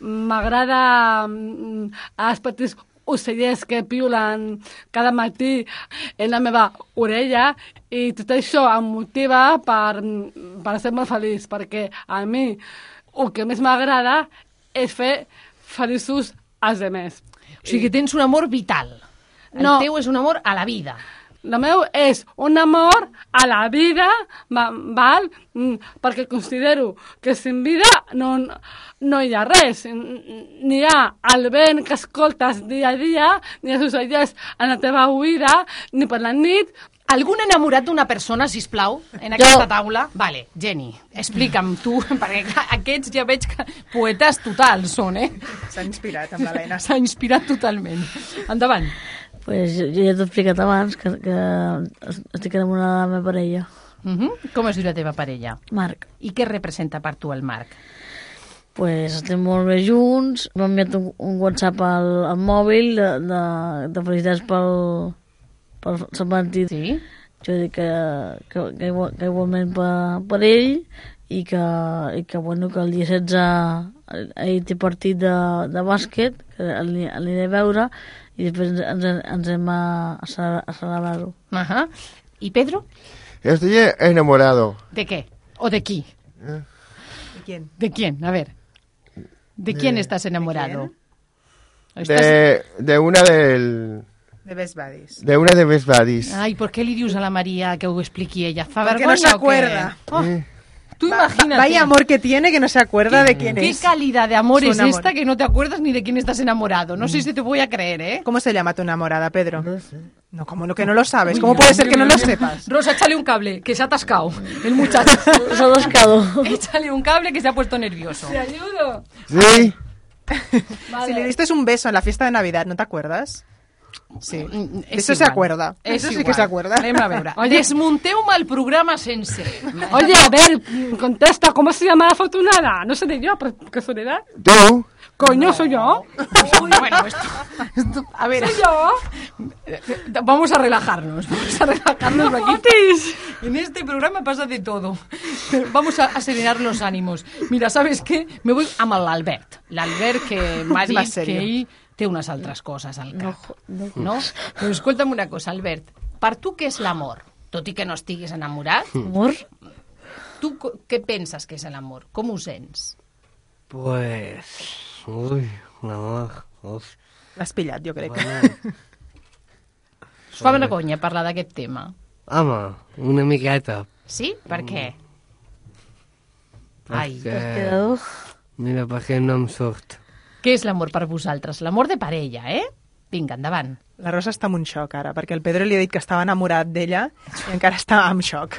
m'agrada mm, els petits ocellers que piulen cada matí en la meva orella i tot això em motiva per, per ser molt feliç, perquè a mi el que més m'agrada és fer feliços als demés. O sigui, tens un amor vital. El No. teu és un amor a la vida. El meu és un amor a la vida, va- val? Mm, perquè considero que sin vida no, no hi ha res. Ni hi ha el vent que escoltes dia a dia, ni els ocellers en la teva oïda, ni per la nit Algun enamorat d'una persona, si plau, en aquesta taula? Vale, Jenny, explica'm tu, <laughs> perquè aquests ja veig que poetes totals són, eh? S'ha inspirat amb l'Helena. S'ha inspirat totalment. Endavant. Pues jo, ja t'he explicat abans que, que estic enamorada de la meva parella. Uh -huh. Com es diu la teva parella? Marc. I què representa per tu el Marc? Pues estem molt bé junts, m'ha enviat un, un WhatsApp al, al mòbil de, de, de felicitats pel, pel Sant Valentí. Sí? Jo dic que, que, que, igual, que igualment per, per ell i que, i que, bueno, que el dia 16 ell té partit de, de bàsquet, que l'ani- l'aniré a veure i després ens, ens, hem a, a, ce- a celebrar-ho. Uh -huh. I Pedro? Estoy enamorado. ¿De qué? ¿O de qui? ¿De quién? ¿De quién? A ver. ¿De, De- quién estás enamorado? Estàs- De, de una del... De Best Buddies. De una de Best Buddies. Ai, per què li dius a la Maria que ho expliqui ella? Fa Porque vergonya no acuerda. Oh, Sí. Tú imagínate. Vaya amor que tiene que no se acuerda de quién ¿Qué es. calidad de amor Su es enamor- esta que no te acuerdas ni de quién estás enamorado? No sé si te voy a creer, ¿eh? ¿Cómo se llama tu enamorada, Pedro? No sé. No, ¿cómo no, que no lo sabes? ¿Cómo puede ser que no lo sepas? Rosa, échale un cable, que se ha atascado el muchacho. <laughs> Se ha atascado. <laughs> échale un cable que se ha puesto nervioso. ¿Te ayudo? Sí. <laughs> Si le diste un beso en la fiesta de Navidad, ¿no te acuerdas? Sí. Mm, És Eso se igual. acuerda. És Eso sí igual. que se acuerda. Anem a veure. <laughs> Desmunteu-me el programa sencer. <laughs> Oye, a ver, mm, contesta, ¿cómo se llama la afortunada? No sé de yo, por casualidad. ¿Tú? Coño, soy yo. bueno, esto, esto- a ver, Soy yo. vamos a relajarnos, vamos a relajarnos aquí. Otis. En este programa pasa de todo. Vamos a, a serenar los ánimos. Mira, ¿sabes qué? Me voy m'ha És dit más serio. que ell té unes altres coses al cap. No, No? Però escolta'm una cosa, Albert. Per tu què és l'amor? Tot i que no estiguis enamorat, Amor? tu què penses que és l'amor? Com ho sents? Pues... Uy, l'amor... L'has pillat, jo crec. Bueno. Us fa vergonya parlar d'aquest tema? Home, una miqueta. Sí? Per què? Ai. Perquè... Mira, perquè no em surt. Què és l'amor per vosaltres? L'amor de parella, eh? Vinga, endavant. La Rosa està en un xoc ara, perquè el Pedro li ha dit que estava enamorat d'ella i encara està en xoc.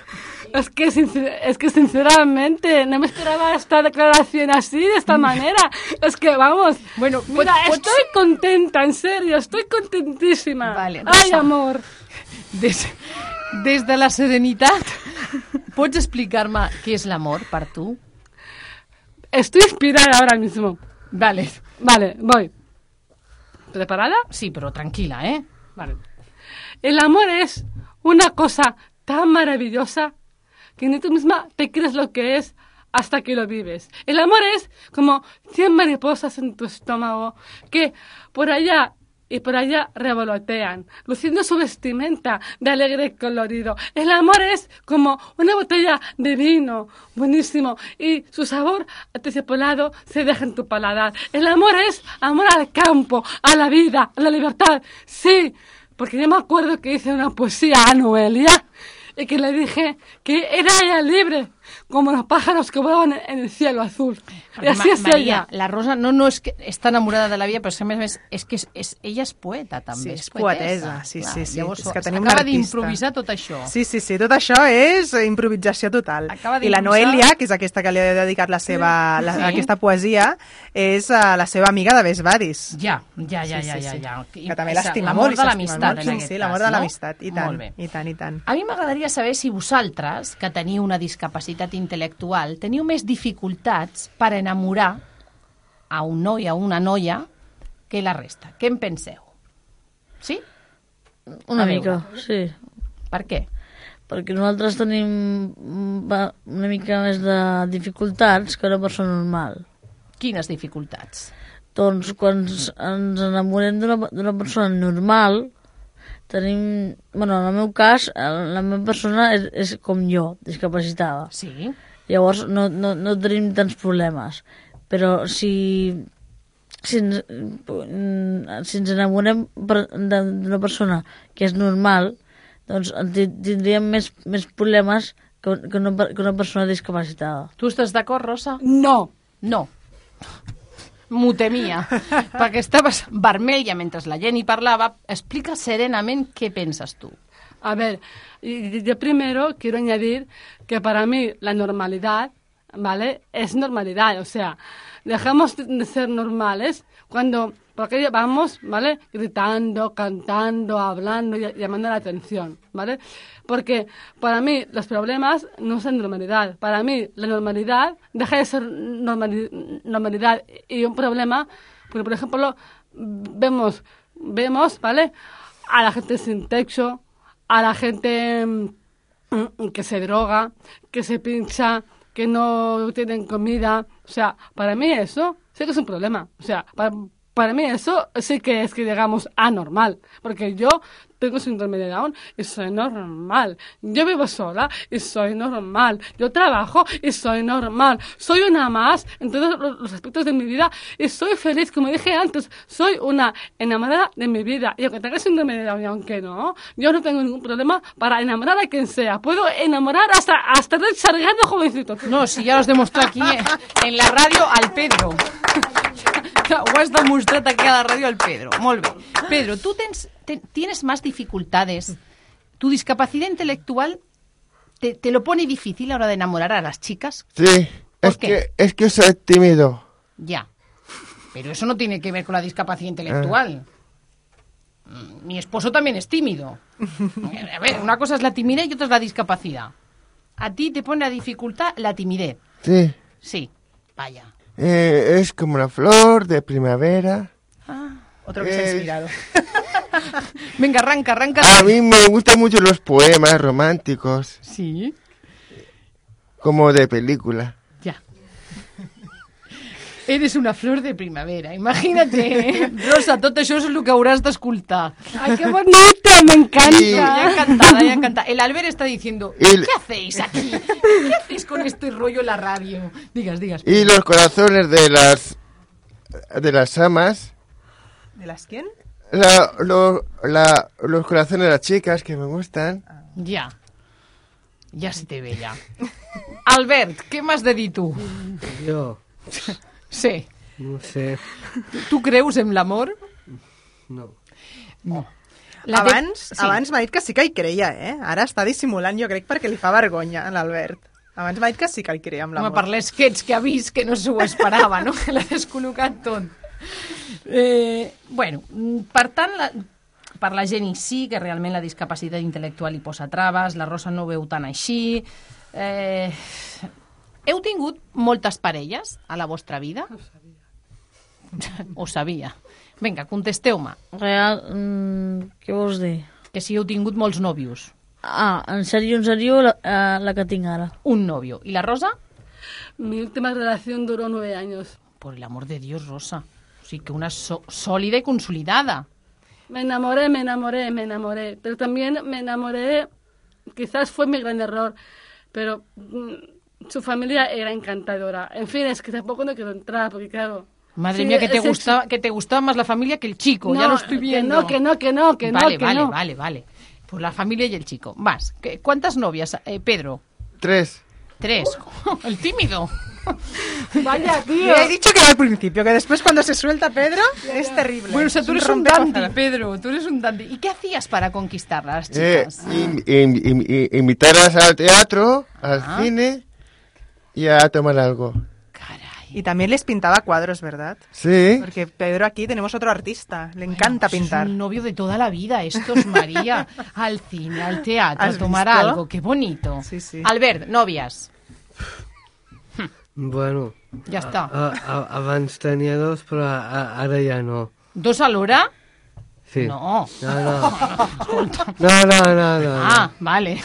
Es que, sincer- es que sinceramente no me esperaba esta declaración así, de esta manera. Es que vamos, bueno, mira, pots- estoy contenta, en serio, estoy contentísima. Vale, Rosa. amor. Des, des de la serenitat, pots explicar-me què és l'amor per tu? Estoy inspirada ahora mismo. Vale. Vale, voy. ¿Preparada? Sí, però tranquil·la, eh? Vale. El amor es una cosa tan maravillosa que ni tú misma te crees lo que es hasta que lo vives. El amor es como 100 mariposas en tu estómago que por allá y por allá revolotean, luciendo su vestimenta de alegre colorido. El amor es como una botella de vino buenísimo y su sabor aterciopelado se deja en tu paladar. El amor es amor al campo, a la vida, a la libertad. Sí, porque yo me acuerdo que hice una poesía a Noelia y que le dije que era ella libre, como los pájaros que vuelan en el cielo azul. Y así Ma- es Maria, ella. la Rosa no, no és que està enamorada de la vida, però és que, més més és que és, és, ella és poeta, també. Sí, és poetesa, sí, sí, sí. Llavors, És que tenim un acaba d'improvisar tot això. Sí, sí, sí, tot això és improvisació total. I la Noelia, que és aquesta que li ha dedicat la seva, la, Sí. aquesta poesia, és uh, la seva amiga de Best Buddies. Ja, ja, ja, Sí, ja, sí, ja, sí. ja. Que també És l'estima l'amor molt. i de l'amistat, en Sí, aquest sí, l'amor de no? l'amistat, i tant, i tant, i tant. A mi m'agradaria saber si vosaltres, que teniu una discapacitat intel·lectual, teniu més dificultats per enamorar a un noi, a una noia, que la resta. Què en penseu? Sí? Una A mica, veure. sí. Per què? Perquè nosaltres tenim mm, una mica més de dificultats que una persona normal. Quines dificultats? Doncs quan ens enamorem d'una persona normal, tenim... bueno, en el meu cas, la meva persona és, és com jo, discapacitada. Sí. Llavors no, no, no tenim tants problemes. Però si, si, ens, mm, si ens enamorem d'una persona que és normal, doncs tindríem més, més problemes que, que, una, que una persona discapacitada. Tu estàs d'acord, Rosa? No. No. M'ho temia, perquè estaves vermella mentre la Jenny parlava. Explica serenament què penses tu. A ver, yo primero quiero añadir que para mí la normalidad, ¿vale? Es normalidad, o sea, dejamos de- de ser normales cuando, porque vamos, ¿vale? Gritando, cantando, hablando, llamando la atención, ¿vale? Porque para mí los problemas no son normalidad. Para mí la normalidad deja de ser normali- normalidad y un problema, porque por ejemplo, vemos, vemos, ¿vale? A la gente sin techo, a la gente mm, que se droga, que se pincha, que no tienen comida. O sea, para mí eso sí que es un problema. O sea, para, para mí eso sí que es que llegamos anormal. Porque yo tengo síndrome de Down y soy normal. Yo vivo sola y soy normal. Yo trabajo y soy normal. Soy una más en todos los aspectos de mi vida y soy feliz. Como dije antes, soy una enamorada de mi vida. Y aunque tenga síndrome de Down y aunque no, yo no tengo ningún problema para enamorar a quien sea. Puedo enamorar hasta, hasta sargento jovencito. No, si ja ho has demostrat aquí eh, en la ràdio al Pedro. <laughs> Ho has demostrat aquí a la ràdio al Pedro. Molt bé. Pedro, tens, te- tienes más dificultades. Tu discapacidad intelectual te, te lo pone difícil a la hora de enamorar a las chicas. Sí, es qué? que, es que soy tímido. Ya. Pero eso no tiene que ver con la discapacidad intelectual. Mm, Mi esposo también es tímido. A ver, una cosa es la timidez y otra es la discapacidad. A ti te pone a dificultad la timidez. Sí, Sí, vaya. Eh, es como la flor de primavera. Otro que se ha inspirado. <laughs> Venga, arranca, arranca. A mí me gustan mucho los poemas románticos, Sí. como de película. Eres una flor de primavera, imagínate. eh? <laughs> Rosa, tot això és el que hauràs d'escoltar. ¡Ay, qué bonito! ¡Me encanta! Ya encantada, ya encantada. El Albert está diciendo, El- ¿qué hacéis aquí? ¿Qué hacéis con este rollo en la radio? Digas, digas. Y los corazones de las de las amas, ¿De las quién? la- lo- la- los corazones de las chicas que me gustan. Ya. Ya se te ve ya. <laughs> Albert, ¿qué más de dir tu? Jo, Sí. no sé, Tu creus en l'amor? no. No. La abans, sí. abans m'ha dit que sí que hi creia, eh? Ara està dissimulant, jo crec, perquè li fa vergonya a l'Albert. Abans m'ha dit que sí que hi creia amb Home, l'amor. per l'esquets que ha vist, que no s'ho esperava, no? <laughs> Que l'ha descol·locat tot. Eh, bueno, per tant, la, per la Geni sí que realment la discapacitat intel·lectual hi posa traves, la Rosa no ho veu tan així. Eh, heu tingut moltes parelles a la vostra vida? Ho sabia. Vinga, contesteu-me. Real, mm, què vols dir? Que si heu tingut molts nòvios. Ah, en sèrio, en sèrio, la, eh, la que tinc ara. Un novio. I la Rosa? Mi última relación duró nueve años. Por el amor de Dios, Rosa. O sigui que una so sòlida i consolidada. Me enamoré, me enamoré, me enamoré. Pero también me enamoré, quizás fue mi gran error, pero mm, su familia era encantadora. En fin, es que tampoco no quiero entrar, porque claro... Madre sí, mía, que te, gustaba, que te gustaba más la familia que el chico, ya lo estoy que viendo. no, que no, que no, que no, vale, que vale, no. vale, vale. Pues la familia y el chico. Más. ¿Qué- ¿Cuántas novias, eh, Pedro? Tres. Tres. <laughs> el tímido. Vaya, <laughs> tío. Le he dicho que al principio, que después cuando se suelta Pedro es terrible. Bueno, o sea, tú Es eres un rompehojas. dandy, Pedro. Tú eres un dandy. ¿Y qué hacías para conquistar a las Eh, chicas? in- in- in- in- invitarlas al teatro, al Ah. cine y a tomar algo. Y también les pintaba cuadros, ¿verdad? Sí. Porque Pedro aquí tenemos otro artista, le encanta Pues pintar. Es un novio de toda la vida, esto es María. <laughs> al cine, al teatro, a ¿Has tomar visto? algo. Qué bonito. Sí, sí. Albert, novias. Bueno, Ja està. a, a, abans tenia dos, però a, a, ara ja no. ¿Dos a l'hora? Sí. No. No, <laughs> no. No, no, no, no. Ah, vale.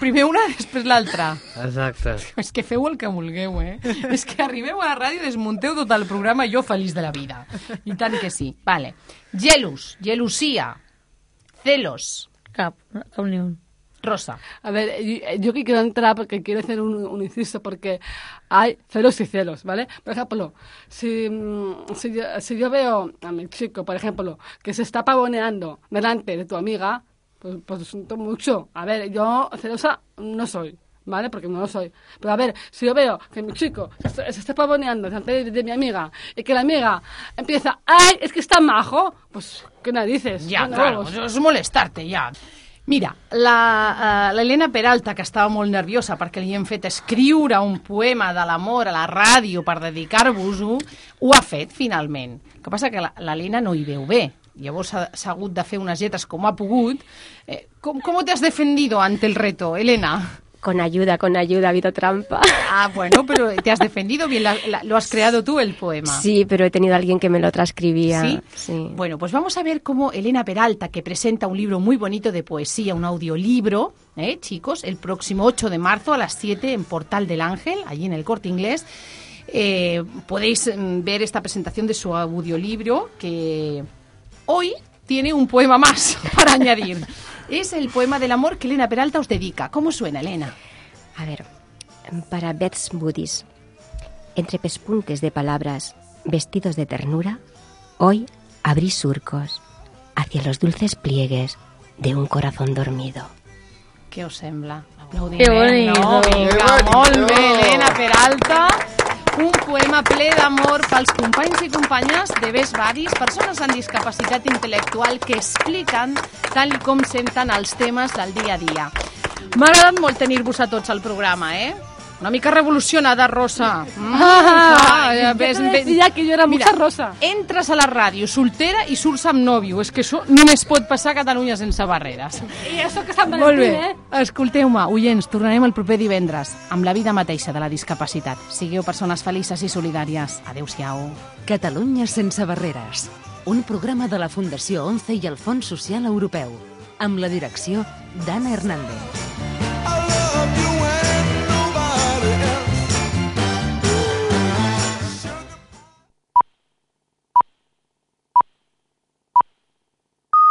Primer una, després l'altra. Exacte. És que feu el que vulgueu, eh? És que arribeu a la ràdio i desmunteu tot el programa jo feliç de la vida. I tant que sí. Vale. Gelus, gelosia, celos. Cap, cap ni un. Rosa. A ver, yo, yo que quiero entrar porque quiero hacer un, un inciso porque hay celos y celos, ¿vale? Por ejemplo, si, mm, si, yo, si yo veo a mi chico, por ejemplo, que se está pavoneando delante de tu amiga, pues, pues siento mucho. A ver, yo celosa no soy, ¿vale? Porque no lo soy. Pero a ver, si yo veo que mi chico se, está- se está pavoneando delante de, de mi amiga y que la amiga empieza, ¡ay, es que está majo! Pues, ¿qué narices? ¿Qué claro, eso és molestar-te, ja. Mira, l'Helena Peralta, que estava molt nerviosa perquè li hem fet escriure un poema de l'amor a la ràdio per dedicar-vos-ho, ho ha fet finalment. El que passa que l'Helena no hi veu bé. Llavors s'ha s'ha hagut de fer unes lletres com ha pogut. Eh, com, ¿Cómo te has defendido ante el reto, Elena? Con ayuda, con ayuda, ha habido trampa. <laughs> Ah, bueno, pero te has defendido bien, la- la- lo has creado tú el poema. Sí, pero he tenido a alguien que me lo transcribía. ¿Sí? Sí. Bueno, pues vamos a ver cómo Elena Peralta, que presenta un libro muy bonito de poesía, un audiolibro, ¿eh, chicos, el próximo 8 de marzo a las 7 en Portal del Ángel, allí en el Corte Inglés. Eh, podéis mm, ver esta presentación de su audiolibro que hoy tiene un poema más <laughs> para añadir. Es el poema del amor que Elena Peralta os dedica. ¿Cómo suena, Elena? A ver, para Beth's Moody's. Entre pespuntes de palabras, vestidos de ternura, hoy abrí surcos hacia los dulces pliegues de un corazón dormido. Què us sembla? No? bonito. Molt bonito. bé, Helena Peralta. Un poema ple d'amor pels companys i companyes de Bes Badis, persones amb discapacitat intel·lectual que expliquen tal com senten els temes del dia a dia. M'ha agradat molt tenir-vos a tots al programa, eh? Una mica revolucionada, Rosa. Mm, Ah, clar, ja te decía que jo era mucha rosa. Entres a la ràdio soltera i surts amb nòvio. És que això només pot passar a Catalunya sense barreres. I això que Sant bé. eh? Escolteu-me, oients, tornarem el proper divendres amb la vida mateixa de la discapacitat. Sigueu persones felices i solidàries. Adéu-siau. Catalunya sense barreres. Un programa de la Fundació ONCE i el Fons Social Europeu. Amb la direcció d'Anna Hernández.